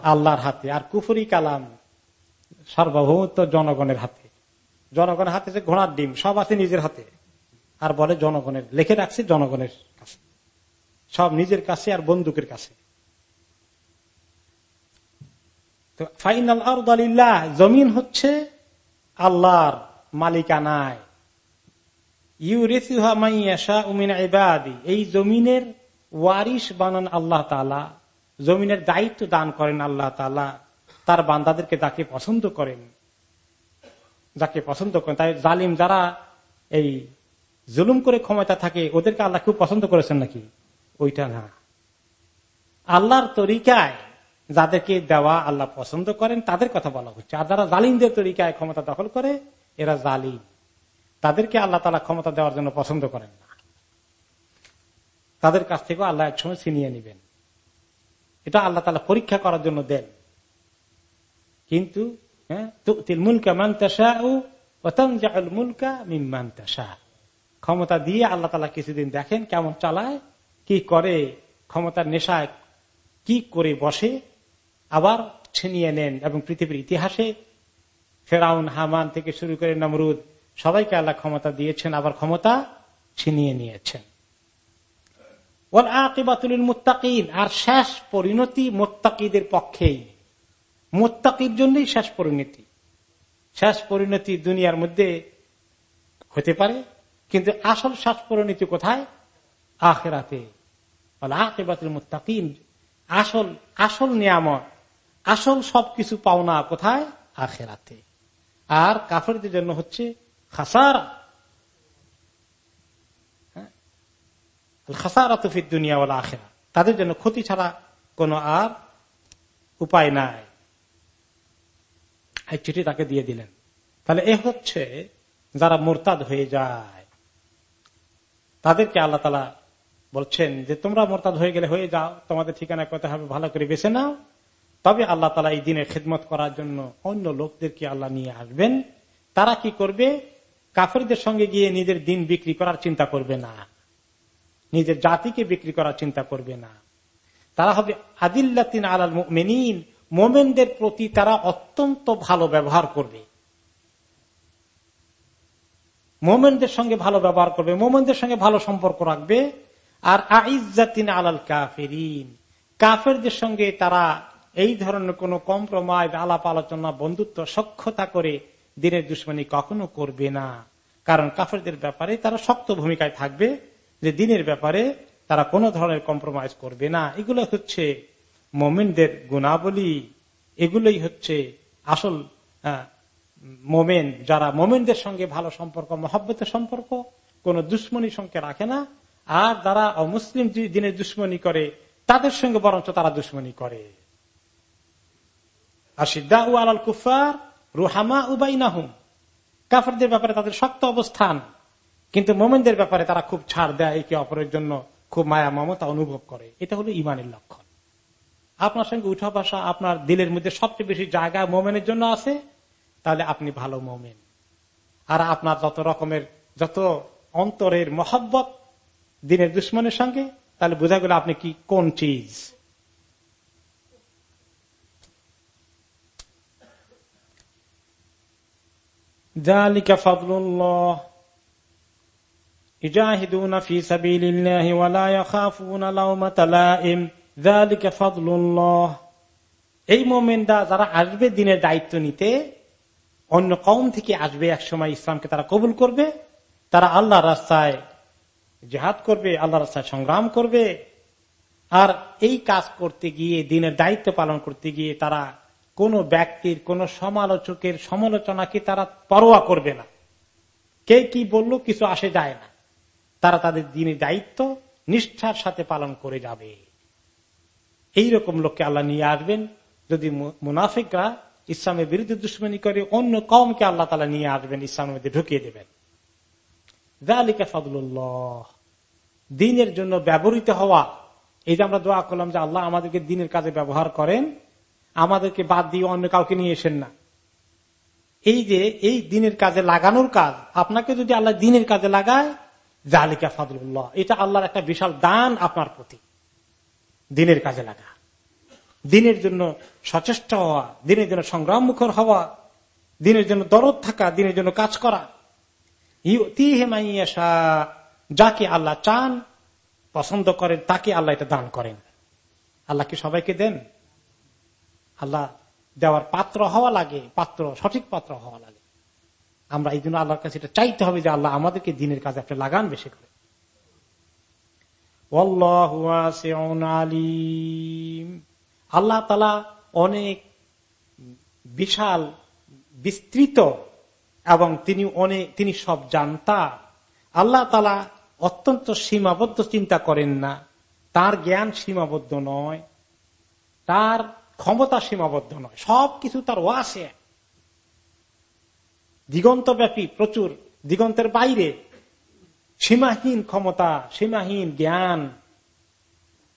আল্লাহর হাতে। আর কুফুরি কালাম সার্বভৌমত্ব জনগণের হাতে। জনগণের হাতে যে ঘোড়ার ডিম, সব আছে নিজের হাতে। আর বলে জনগণের, লিখে রাখছে জনগণের কাছে। সব নিজের কাছে আর বন্দুকের কাছে। তো ফাইনাল আরদালিল্লাহ জমিন হচ্ছে আল্লাহর মালিকানায়। এই জমিনের ওয়ারিস বানান আল্লাহ তালা জমিনের দায়িত্ব দান করেন আল্লাহ তালা তার বান্দাদেরকে যাকে পছন্দ করেন, যাকে পছন্দ করেন, তাই জালিম যারা এই জুলুম করে ক্ষমতা থাকে, ওদেরকে আল্লাহ খুব পছন্দ করেছেন নাকি? ওইটা না। আল্লাহর তরিকায় যাদেরকে দেওয়া আল্লাহ পছন্দ করেন, তাদের কথা বলা হচ্ছে। আর যারা জালিমদের তরিকায় ক্ষমতা দখল করে, এরা জালিম। তাদেরকে আল্লাহ তালা ক্ষমতা দেওয়ার জন্য পছন্দ করেন না। তাদের কাছ থেকে আল্লাহ একসময় ছিনিয়ে নেবেন। এটা আল্লাহ তালা পরীক্ষা করার জন্য দেন। কিন্তু হ্যাঁ, ক্ষমতা দিয়ে আল্লাহ তালা কিছুদিন দেখেন কেমন চালায় কি করে ক্ষমতার নেশায় কি করে বসে আবার ছিনিয়ে নেন এবং পৃথিবীর ইতিহাসে ফেরাউন হামান থেকে শুরু করে নমরুদ সবাইকে আল্লাহ ক্ষমতা দিয়েছেন আবার ক্ষমতা ছিনিয়ে নিয়েছেন। ওর আকিবাতুল মুত্তাকিন আর শেষ পরিণতি মোত্তাকিদের পক্ষেই। মোত্তাকির জন্যই শেষ পরিণতি। শেষ পরিণতি দুনিয়ার মধ্যে হতে পারে, কিন্তু আসল শেষ পরিণতি কোথায়? আখেরাতে। আকিবাতুল মুত্তাকিন, আসল আসল নিয়ামত, আসল সবকিছু পাওনা কোথায়? আখেরাতে। আর কাফেরদের জন্য হচ্ছে খাসার। হ্যাঁ? খাসারা তুফির দুনিয়া বলা আখেরা। তাদের জন্য ক্ষতি ছাড়া কোন আর উপায় নাই। এই চিঠি তাকে দিয়ে দিলেন। তাহলে এ হচ্ছে যারা মোরতাদ হয়ে যায়, তাদেরকে আল্লাহ তালা বলছেন যে, তোমরা মোরতাদ হয়ে গেলে হয়ে যাও, তোমাদের ঠিকানা কোথায় হবে ভালো করে বেছে নাও। তবে আল্লাহ তালা এই দিনের খেদমত করার জন্য অন্য লোকদেরকে আল্লাহ নিয়ে আসবেন। তারা কি করবে? কাফেরদের সঙ্গে গিয়ে নিজের দিন বিক্রি করার চিন্তা করবে না। নিজের জাতিকে বিক্রি করার চিন্তা করবে না। তারা হবে আদিল্লাতিন আলাল মেনিন মোমেনদের প্রতি তারা অত্যন্ত ভালো ব্যবহার করবে। মোমেনদের সঙ্গে ভালো ব্যবহার করবে, মোমেনদের সঙ্গে ভালো সম্পর্ক রাখবে। আর আইজাতিন আলাল কাফেরিন, কাফেরদের সঙ্গে তারা এই ধরনের কোন কম্প্রোমাইজ, আলাপ আলোচনা, বন্ধুত্ব সক্ষতা করে দিনের দুশ্মনী কখনো করবে না। কারণ কাফেরদের ব্যাপারে তারা শক্ত ভূমিকায় থাকবে যে দিনের ব্যাপারে তারা কোনো ধরনের কম্প্রোমাইজ করবে না। এগুলো হচ্ছে মোমেনদের গুণাবলী এগুলোই হচ্ছে আসল মোমেন, যারা মোমেনদের সঙ্গে ভালো সম্পর্ক, মহব্বতের সম্পর্ক, কোন দুশ্মনী সঙ্গে রাখে না, আর যারা অমুসলিম দিনের দুশ্মনী করে, তাদের সঙ্গে বরঞ্চ তারা দুশ্মনী করে। আর সিদ্ধা উ আলাল কুফার রুহামা উবাইনাহুম কাফারদের ব্যাপারে তাদের শক্ত অবস্থান, কিন্তু মোমেনদের ব্যাপারে তারা খুব ছাড় দেয় একে অপরের জন্য, খুব মায়া, মমতা অনুভব করে। এটা হলো ইমানের লক্ষণ। আপনার সঙ্গে উঠা বসা আপনার দিলের মধ্যে সবচেয়ে বেশি জায়গা মোমেনের জন্য আছে, তাহলে আপনি ভালো মোমেন। আর আপনার যত রকমের, যত অন্তরের মহাব্বত দিনের দুশ্মনের সঙ্গে, তাহলে বোঝা গেল আপনি কি কোন চিজ জালিকা ফাদলুল্লাহ। ইজাহিদুনা এই মোমেনরা যারা আসবে দিনের দায়িত্ব নিতে, অন্য কম থেকে আসবে একসময় ইসলামকে তারা কবুল করবে, তারা আল্লাহ রাস্তায় জেহাদ করবে আল্লাহ রাস্তায় সংগ্রাম করবে। আর এই কাজ করতে গিয়ে, দিনের দায়িত্ব পালন করতে গিয়ে তারা কোন ব্যক্তির, কোন সমালোচকের সমালোচনাকে তারা পরোয়া করবে না। কে কি বলল কিছু আসে যায় না। তারা তাদের দিনের দায়িত্ব, নিষ্ঠার সাথে পালন করে যাবে। এই রকম লোককে আল্লাহ নিয়ে আসবেন, যদি মুনাফিকরা ইসলামের বিরুদ্ধে দুশ্মনী করে, অন্য কমকে আল্লাহ তালা নিয়ে আসবেন, ইসলামের মধ্যে ঢুকিয়ে দেবেন। দিনের জন্য ব্যবহৃত হওয়া, এই যে আমরা দোয়া করলাম যে আল্লাহ আমাদেরকে দিনের কাজে ব্যবহার করেন, আমাদেরকে বাদ দিয়ে অন্য কাউকে নিয়ে এসেন না। এই যে, এই দিনের কাজে লাগানোর কাজ, আপনাকে যদি আল্লাহ দিনের কাজে লাগায় জালিকা ফাদুল্লাহ এটা আল্লাহর একটা বিশাল দান আপনার প্রতি। দিনের কাজে লাগা। দিনের জন্য সচেষ্ট হওয়া, দিনের জন্য সংগ্রাম মুখর হওয়া, দিনের জন্য দরদ থাকা, দিনের জন্য কাজ করা। যাকে আল্লাহ চান, পছন্দ করেন, তাকে আল্লাহ এটা দান করেন। আল্লাহ কি সবাইকে দেন? আল্লাহ দেওয়ার পাত্র হওয়া লাগে, পাত্র, সঠিক পাত্র হওয়া লাগে। আমরা এই জন্য আল্লাহর কাছে এটা চাইতে হবে যে আল্লাহ আমাদেরকে দিনের কাজে আপনি লাগান বেশি করে। আল্লাহ তালা অনেক বিশাল, বিস্তৃত এবং তিনি অনেক, তিনি সব জানতা। আল্লাহ তালা অত্যন্ত সীমাবদ্ধ চিন্তা করেন না। তার জ্ঞান সীমাবদ্ধ নয়। তার ক্ষমতা সীমাবদ্ধ নয়। সব কিছু তার ওয়াসে। দিগন্ত ব্যাপী প্রচুর। দিগন্তের বাইরে সীমাহীন ক্ষমতা, সীমাহীন জ্ঞান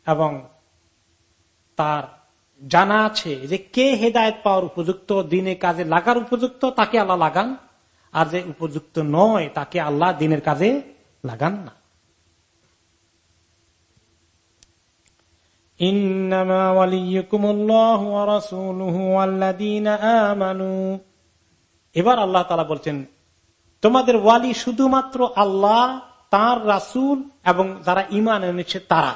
এবং তার জানা আছে যে কে হেদায়ত পাওয়ার উপযুক্ত দিনে কাজে লাগার উপযুক্ত, তাকে আল্লাহ লাগান। আর যে উপযুক্ত নয়, তাকে আল্লাহ দিনের কাজে লাগান না। এবার আল্লাহ বলছেন, তোমাদের ওয়ালি শুধুমাত্র আল্লাহ তার রাসুল এবং যারা ইমান এনেছে তারা।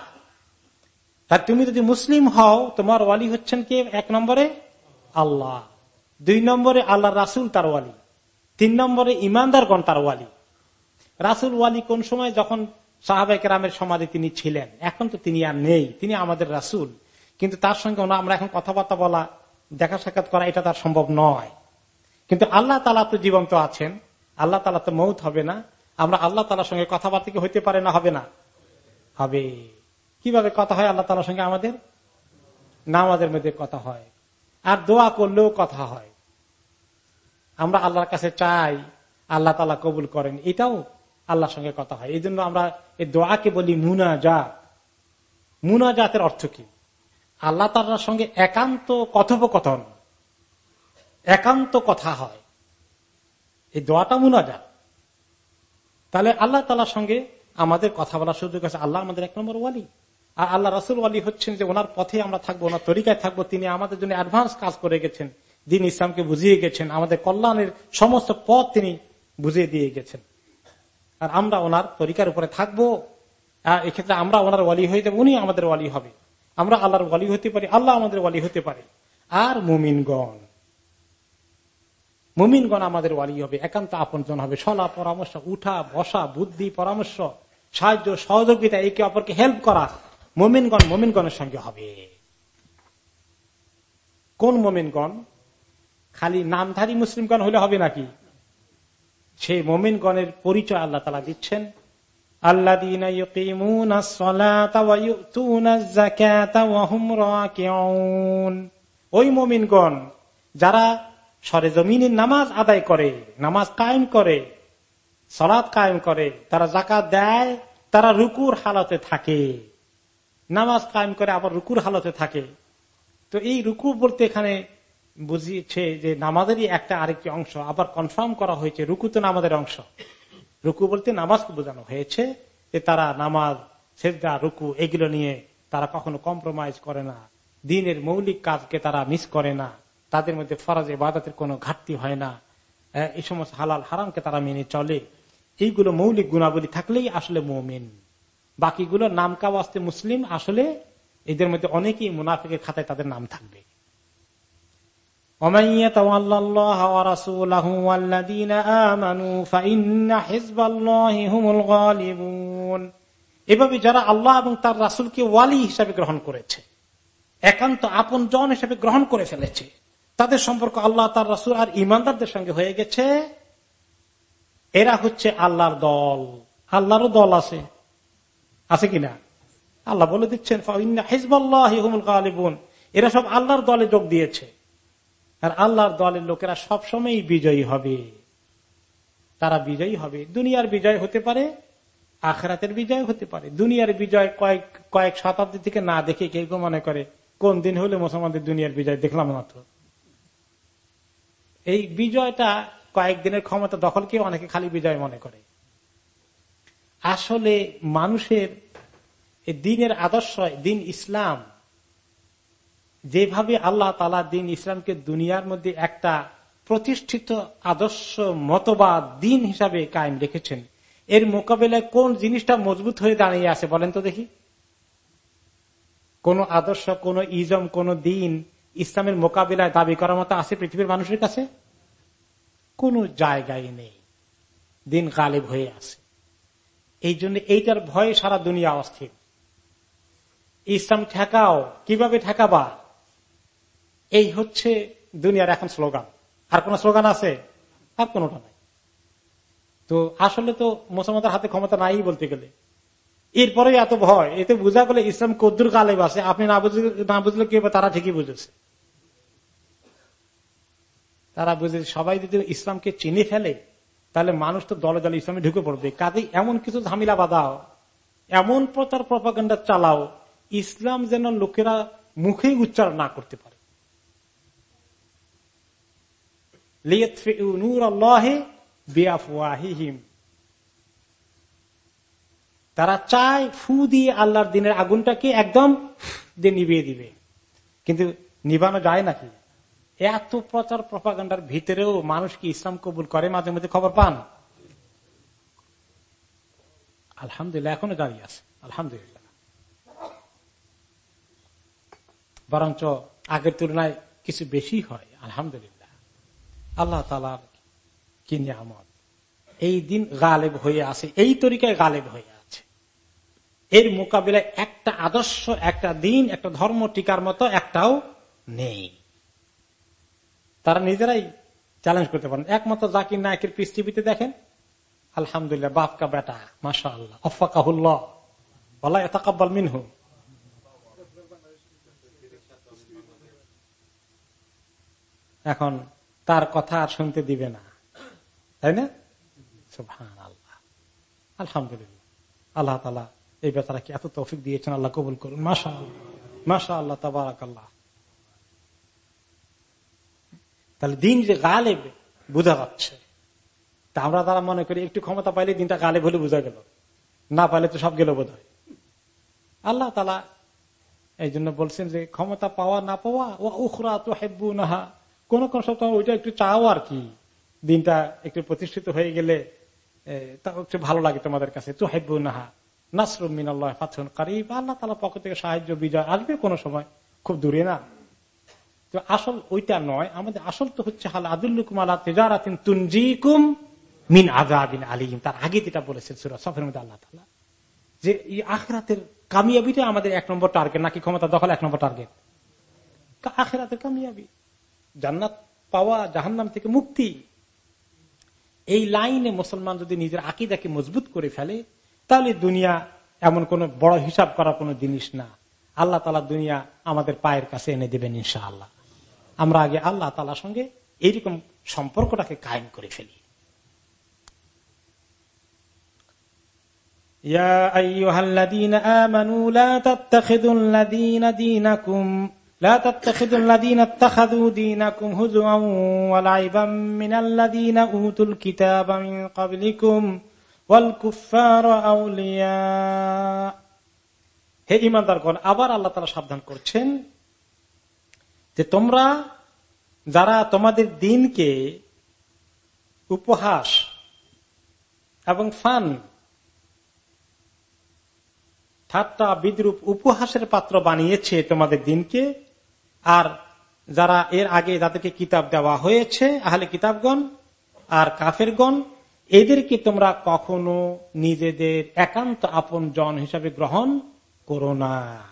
তার তুমি যদি মুসলিম হও, তোমার ওয়ালি হচ্ছেন কে? এক নম্বরে আল্লাহ। দুই নম্বরে আল্লাহ রাসুল তার ওয়ালি। তিন নম্বরে ইমানদারগণ তার ওয়ালি। রাসুল ওয়ালি কোন সময়? যখন সাহাবাহিক রামের সমাধি তিনি ছিলেন। এখন তো তিনি আর নেই। তিনি আমাদের রাসুল। কিন্তু তার সঙ্গে আমরা এখন কথাবার্তা বলা, দেখা সাক্ষাৎ করা, এটা তার সম্ভব নয়। কিন্তু আল্লাহ তালা তো জীবন্ত আছেন। আল্লাহ তালা তো মৌত হবে না। আমরা আল্লাহ তালার সঙ্গে কথাবার্তা কি হইতে পারে না, হবে না। হবে। কীভাবে কথা হয় আল্লাহ তালার সঙ্গে আমাদের? নামাজের মধ্যে কথা হয়। আর দোয়া করলেও কথা হয়। আমরা আল্লাহর কাছে চাই আল্লাহ তালা কবুল করেন। এটাও আল্লাহর সঙ্গে কথা হয়। এই জন্য আমরা এই দোয়াকে বলি মুনা জাত মুনা জাতের অর্থ কি? আল্লাহ তালার সঙ্গে একান্ত কথোপকথন। একান্ত কথা হয়। এই দোয়াটা মুনাজাত। তাহলে আল্লাহ তালার সঙ্গে আমাদের কথা বলার সুযোগ আছে। আল্লাহ আমাদের এক নম্বর ওয়ালি। আর আল্লাহ রাসুল ওয়ালি হচ্ছেন যে ওনার পথে আমরা থাকব, ওনার তরিকায় থাকব। তিনি আমাদের জন্য অ্যাডভান্স কাজ করে গেছেন। দিন ইসলামকে বুঝিয়ে গেছেন। আমাদের কল্যাণের সমস্ত পথ তিনি বুঝিয়ে দিয়ে গেছেন। আর আমরা ওনার তরিকার উপরে থাকব। এক্ষেত্রে আমরা ওনার ওয়ালি হয়ে যাব, উনি আমাদের ওয়ালি হবে। আমরা আল্লাহর ওয়ালি হতে পারি, আল্লাহ আমাদের ওয়ালি হতে পারে। আর মুমিনগণ। মুমিনগণ আমাদের ওয়ালি হবে, একান্ত আপনজন হবে। সলা, পরামর্শ, উঠা, বসা, বুদ্ধি, পরামর্শ, সাহায্য, সহযোগিতা, একে অপরকে হেল্প করা মোমিনগণ মোমিনগণের সঙ্গে হবে। কোন মোমিনগণ? খালি নামধারী মুসলিমগণ হলে হবে নাকি? সেই মোমিনগণের পরিচয় আল্লাহ তালা দিচ্ছেন। ওই মোমিনগণ যারা সরেজমিনের নামাজ আদায় করে, নামাজ কায়েম করে সলাদ কায়েম করে, তারা জাকাত দেয়, তারা রুকুর হালতে থাকে। নামাজ কায়েম করে আবার রুকুর হালতে থাকে। তো এই রুকু বলতে এখানে বুঝিয়েছে যে নামাজেরই একটা আরেকটি অংশ, আবার কনফার্ম করা হয়েছে, রুকু তো নামাজের অংশ। রুকু বলতে নামাজকে বোঝানো হয়েছে যে তারা নামাজ, সেজদা, রুকু, এগুলো নিয়ে তারা কখনো কম্প্রোমাইজ করে না। দিনের মৌলিক কাজকে তারা মিস করে না। তাদের মধ্যে ফরাজে বাদাতের কোনো ঘাটতি হয় না। এই সমস্ত হালাল হারামকে তারা মেনে চলে। এইগুলো মৌলিক গুণাবলী থাকলেই আসলে মৌমিন। বাকিগুলো নাম কাওয়াস্তে মুসলিম আসলে এদের মধ্যে অনেকেই মুনাফিকের খাতায় তাদের নাম থাকবে। এভাবে যারা আল্লাহ এবং তার রাসুলকে ওয়ালি হিসাবে গ্রহণ করেছে, একান্ত আপন জন হিসেবে গ্রহণ করে ফেলেছে তাদের সম্পর্ক আল্লাহ তার রাসুল আর ইমানদারদের সঙ্গে হয়ে গেছে। এরা হচ্ছে আল্লাহর দল। আল্লাহরও দল আছে। আছে কিনা? আল্লাহ বলে দিচ্ছেন এরা সব আল্লাহর দলে যোগ দিয়েছে। আর আল্লাহর দলের লোকেরা সবসময় বিজয়ী হবে। তারা বিজয়ী হবে। দুনিয়ার বিজয় হতে পারে, আখরাতের বিজয় হতে পারে। দুনিয়ার বিজয় কয়েক কয়েক শতাব্দী থেকে না দেখে কেউ মনে করে, কোন দিন হলে মুসলমানদের দুনিয়ার বিজয় দেখলাম মাত্র। এই বিজয়টা কয়েকদিনের ক্ষমতা দখলকে অনেকে খালি বিজয় মনে করে? আসলে মানুষের দিনের আদর্শ দিন ইসলাম, যেভাবে আল্লাহ তালা দিন ইসলামকে দুনিয়ার মধ্যে একটা প্রতিষ্ঠিত আদর্শ, মতবাদ, দিন হিসাবে কায়েম রেখেছেন। এর মোকাবেলায় কোন জিনিসটা মজবুত হয়ে দাঁড়িয়ে আছে বলেন তো দেখি। কোন আদর্শ, কোন ইজম, কোন দিন ইসলামের মোকাবিলায় দাবি করার মতো আছে পৃথিবীর মানুষের কাছে? কোন জায়গায় নেই। দিন গালিব হয়ে আছে। এই জন্য এইটার ভয়ে সারা দুনিয়া অস্থির। ইসলাম ঠেকাও, কীভাবে ঠেকাবা? এই হচ্ছে দুনিয়ার এখন স্লোগান। আর কোন স্লোগান আছে? আর কোনটা নাই। তো আসলে তো মুসলমানদের হাতে ক্ষমতা নাই বলতে গেলে। এরপরে এত ভয়। এতে বোঝা গেলে ইসলাম কদ্দুর গালেব আছে। আপনি না বুঝলে না বুঝলে কি তারা ঠিকই বুঝেছে। তারা বুঝে সবাই যদি ইসলামকে চিনে ফেলে, তাহলে মানুষ তো দলে দলে ইসলামে ঢুকে পড়বে। কাজে এমন কিছু ঝামেলা বাঁধাও, এমন প্রচার প্রপাগান্ডা চালাও, ইসলাম যেন লোকেরা মুখে উচ্চারণ না করতে পারে। তারা চায় ফু দিয়ে আল্লাহর দিনের আগুনটাকে একদম দিয়ে নিভিয়ে দিবে। কিন্তু নিবানো যায় নাকি? এত প্রচার প্রপাগান্ডার ভিতরেও মানুষ কি ইসলাম কবুল করে? মাঝে মধ্যে খবর পান? আলহামদুলিল্লাহ, এখনও দাঁড়িয়ে আছে। আলহামদুলিল্লাহ। বরঞ্চ আগের তুলনায় কিছু বেশি হয়। আলহামদুলিল্লাহ। আল্লাহ তালার কি নিয়ামত? এই দিন গালেব হয়ে আছে, এই তরিকায় গালেব হয়ে আছে। এর মোকাবিলায় একটা আদর্শ, একটা দিন, একটা ধর্ম টিকার মতো একটাও নেই। তারা নিজেরাই চ্যালেঞ্জ করতে পারেন। একমাত্র জাকির নায়কের পৃথিবীতে দেখেন, আলহামদুলিল্লাহ, বাপকা বেটা মাসা আল্লাহ মিনহু। এখন তার কথা আর শুনতে দিবে না। তাই না? আল্লাহ আলহামদুলিল্লাহ। আল্লাহ তালা এই বেচারা কি এত তৌফিক দিয়েছেন, আল্লাহ কবুল করুন। মাসা আল্লাহ মাসা আল্লাহ তবারক আল্লাহ তাহলে দিন যে গালে বোঝা যাচ্ছে, তা আমরা তারা মনে করি একটু ক্ষমতা পাইলে দিনটা গালে বলে বোঝা গেল। না পাইলে তো সব গেল বোধ আল্লাহ তালা এই জন্য বলছেন যে ক্ষমতা পাওয়া না পাওয়া ও উখরা তো হেব্বু নাহা কোন কোন সপ্তাহ ওইটা একটু চাও আর কি। দিনটা একটু প্রতিষ্ঠিত হয়ে গেলে তা একটু ভালো লাগে তোমাদের কাছে। তো হেব্বু নাহা নাসরুম মিনাল্লাহ ফাথুন কারিব। আল্লাহ তালা পক্ষ থেকে সাহায্য বিজয় আসবে কোনো সময়, খুব দূরে না। তো আসল ওইটা নয়, আমাদের আসল তো হচ্ছে, হাল আদুল্লুকুম আল্লাহ তেজারাতিন তুনজিকুম মিন আজাবিন আলিম। তার আগে যেটা বলেছেন সুরা সফের আল্লাহ তালা যে এই আখরাতের কামিয়াবিটা আমাদের এক নম্বর টার্গেট, নাকি ক্ষমতা দখল এক নম্বর টার্গেট? আখেরাতের কামিয়াবি। জান্নাত পাওয়া, জাহান্নাম থেকে মুক্তি। এই লাইনে মুসলমান যদি নিজের আকিদাকে মজবুত করে ফেলে, তাহলে দুনিয়া এমন কোন বড় হিসাব করা কোনো জিনিস না। আল্লাহ তালা দুনিয়া আমাদের পায়ের কাছে এনে দেবেন ইনশা আল্লাহ আমরা আগে আল্লাহ তালার সঙ্গে এইরকম সম্পর্কটাকে কায়েম করে ফেলি يا أيها الذين آمنوا لا تتخذوا الذين دينكم لا تتخذوا الذين اتخذوا دينكم هزوا ولعبا من الذين أوتوا الكتاب من قبلكم والكفار أولياء হে ইমানদারগণ আবার আল্লাহ তারা সাবধান করছেন যে তোমরা যারা তোমাদের দিনকে উপহাস এবং ফান, ঠাট্টা, বিদ্রুপ উপহাসের পাত্র বানিয়েছে তোমাদের দিনকে, আর যারা এর আগে যাদেরকে কিতাব দেওয়া হয়েছে, আহলে কিতাবগণ আর কাফেরগণ, এদেরকে তোমরা কখনো নিজেদের একান্ত আপন জন হিসাবে গ্রহণ করো না।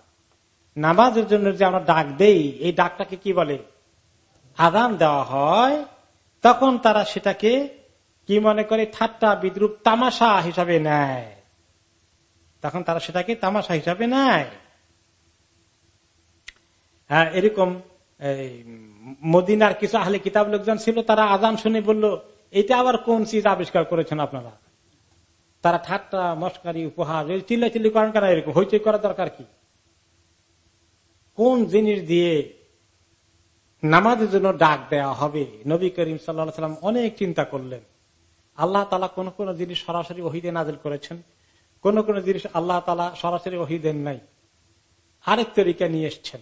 নামাজের জন্য যে আমরা ডাক দেই, এই ডাকটাকে কি বলে? আদান দেওয়া হয়। তখন তারা সেটাকে কি মনে করে? ঠাট্টা, বিদ্রুপ, তামাশা হিসাবে নেয়। তখন তারা সেটাকে তামাশা হিসাবে নেয়। হ্যাঁ এরকম মদিনার কিছু আহলে কিতাব লোকজন ছিল, তারা আজান শুনে বলল এটা আবার কোন চিজ আবিষ্কার করেছেন আপনারা? তারা ঠাট্টা, মস্কারি, উপহার চিল্লা চিল্লি করেন কেন এরকম? হইচই করা দরকার কি? কোন জিনিস দিয়ে নামাজের জন্য ডাক দেওয়া হবে? নবী করিম সাল্লা সাল্লাম অনেক চিন্তা করলেন। আল্লাহ তালা কোন কোন জিনিস সরাসরি ওহিদে নাজিল করেছেন। কোন কোন জিনিস আল্লাহ তালা সরাসরি ওহিদেন নাই। আরেক তরিকা নিয়ে এসছেন।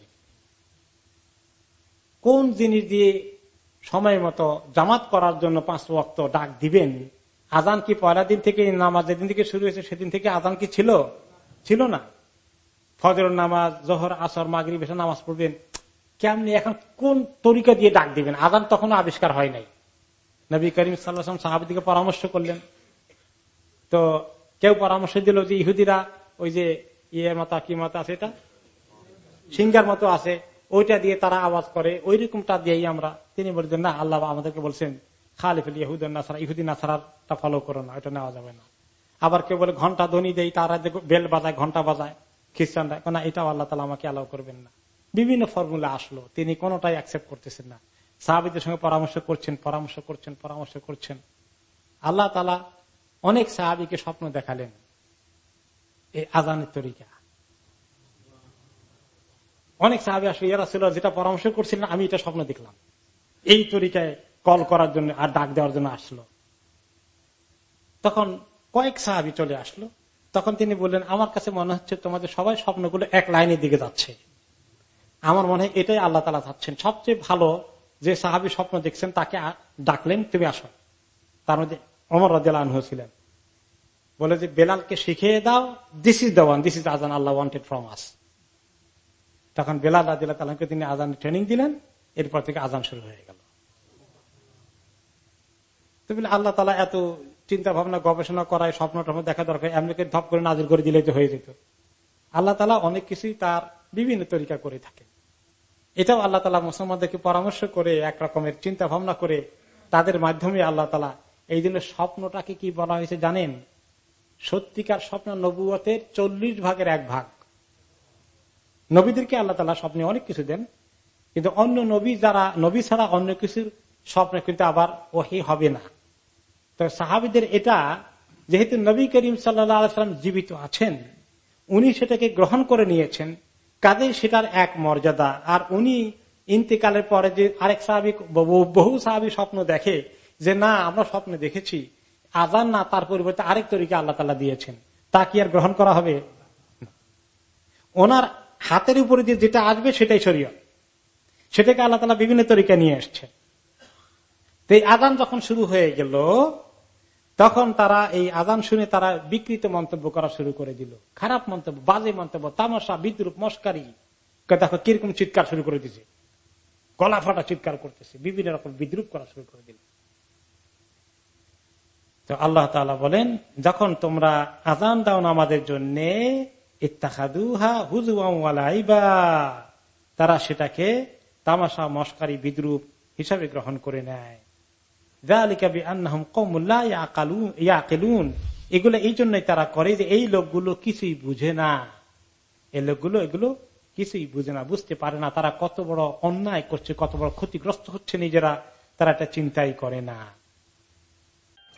কোন জিনিস দিয়ে সময় মতো জামাত করার জন্য পাঁচ ওয়াক্ত ডাক দিবেন? আজান কি পয়লা দিন থেকে নামাজ যেদিন থেকে শুরু হয়েছে? সেদিন থেকে আজান কি ছিল? ছিল না। ফজর নামাজ, জহর, আসর মাগরি বেশা নামাজ পড়বেন। কেমনি এখন কোন তরিকা দিয়ে ডাক দিবেন? আজান তখনও আবিষ্কার হয় নাই। নবী করিম সাল্লাম সাহাবিদিকে পরামর্শ করলেন। তো কেউ পরামর্শ দিল যে ইহুদিরা ওই যে ইয়ে মতো, কি মতো আছে এটা? সিঙ্গার মতো আছে, ওইটা দিয়ে তারা আওয়াজ করে ওই রকমটা দিয়েই আমরা। তিনি বলছেন না, আল্লাহ আমাদেরকে বলছেন, খালিফুল ইহুদ নাসারা, ইহুদি নাসারাটা ফলো করো না এটা নেওয়া যাবে না। আবার কেউ বলে, ঘণ্টা ধ্বনি দেয় তারা বেল বাজায়, ঘণ্টা বাজায়। খ্রিস্টানরা না, এটাও আল্লাহ তালা আমাকে অ্যালাউ করবেন না। বিভিন্ন ফর্মুলা আসলো। তিনি কোনটাই অ্যাকসেপ্ট করতেছেন না। সাহাবিদের সঙ্গে পরামর্শ করছেন পরামর্শ করছেন পরামর্শ করছেন। আল্লাহ তালা অনেক সাহাবিকে স্বপ্ন দেখালেন এই আজানের তরিকা। অনেক সাহাবি আসলে ইয়ারা ছিল যেটা পরামর্শ করছিলেন, আমি এটা স্বপ্ন দেখলাম। এই তরিকায় কল করার জন্য আর ডাক দেওয়ার জন্য আসলো। তখন কয়েক সাহাবি চলে আসলো। তখন তিনি বললেন, আমার কাছে মনে হচ্ছে তোমাদের সবাই স্বপ্নগুলো এক লাইনের দিকে যাচ্ছে। আমার মনে হয় এটাই আল্লাহ তালা চাচ্ছেন। সবচেয়ে ভালো যে সাহাবি স্বপ্ন দেখছেন, তাকে ডাকলেন, তুমি আসো। তার মধ্যে অমর রাজু ছিলেন। বলে যে, বেলালকে শিখিয়ে দাও this is one this is আজান আল্লাহ ওয়ান্টেড ফ্রম আস তখন বেলাল রাজিল্লাহ তালাকে তিনি আজান ট্রেনিং দিলেন, এরপর থেকে আজান শুরু হয়ে গেল। তো আল্লাহ তালা এত চিন্তা ভাবনা গবেষণা করায় স্বপ্ন টপ্ন দেখা দরকার। এমনিকে ধপ করে নাজির করে দিলে তো হয়ে যেত। আল্লাহ তালা অনেক কিছুই তার বিভিন্ন তরিকা করে থাকে। এটাও আল্লাহ তালা মুসলমানদেরকে পরামর্শ করে এক রকমের চিন্তা ভাবনা করে তাদের মাধ্যমে আল্লাহ তালা এই জন্য স্বপ্নটাকে কি বলা হয়েছে জানেন? সত্যিকার স্বপ্ন নবুয়তের চল্লিশ ভাগের এক ভাগ। নবীদেরকে আল্লাহ তালা স্বপ্নে অনেক কিছু দেন, কিন্তু অন্য নবী যারা, নবী ছাড়া অন্য কিছুর স্বপ্নে কিন্তু আবার ওহি হবে না। তো সাহাবিদের এটা, যেহেতু নবী করিম সাল্লাম জীবিত আছেন, উনি সেটাকে গ্রহণ করে নিয়েছেন, কাজে সেটার এক মর্যাদা। আর উনি ইন্তেকালের পরে যে আরেক সাহাবি, বহু সাহাবি স্বপ্ন দেখে যে না, আমরা স্বপ্নে দেখেছি আজান না, তার পরিবর্তে আরেক তরিকে আল্লাহ তালা দিয়েছেন। তা কি আর গ্রহণ করা হবে? ওনার হাতের উপরে যে যেটা আসবে সেটাই শরীয় সেটাকে আল্লাহ তালা বিভিন্ন তরিকা নিয়ে এসছে তো এই আজান যখন শুরু হয়ে গেল তখন তারা এই আজান শুনে তারা বিকৃত মন্তব্য করা শুরু করে দিল। খারাপ মন্তব্য, বাজে মন্তব্য, তামাশা, বিদ্রুপ, মস্কারি। দেখো, কীরকম চিৎকার শুরু করে দিছে। গলা ফাটা চিৎকার করতেছে। বিভিন্ন রকম বিদ্রুপ করা শুরু করে দিল। তো আল্লাহ তালা বলেন, যখন তোমরা আজান দাও আমাদের জন্য তারা সেটাকে তামাশা, মস্কারি, বিদ্রুপ হিসাবে গ্রহণ করে নেয়। এগুলো এই জন্যই তারা করে যে এই লোকগুলো কিছুই বুঝে না। এই লোকগুলো, এগুলো কিছুই বুঝে না, বুঝতে পারে না। তারা কত বড় অন্যায় করছে, কত বড় ক্ষতিগ্রস্ত হচ্ছে নিজেরা। তারা এটা চিন্তাই করে না।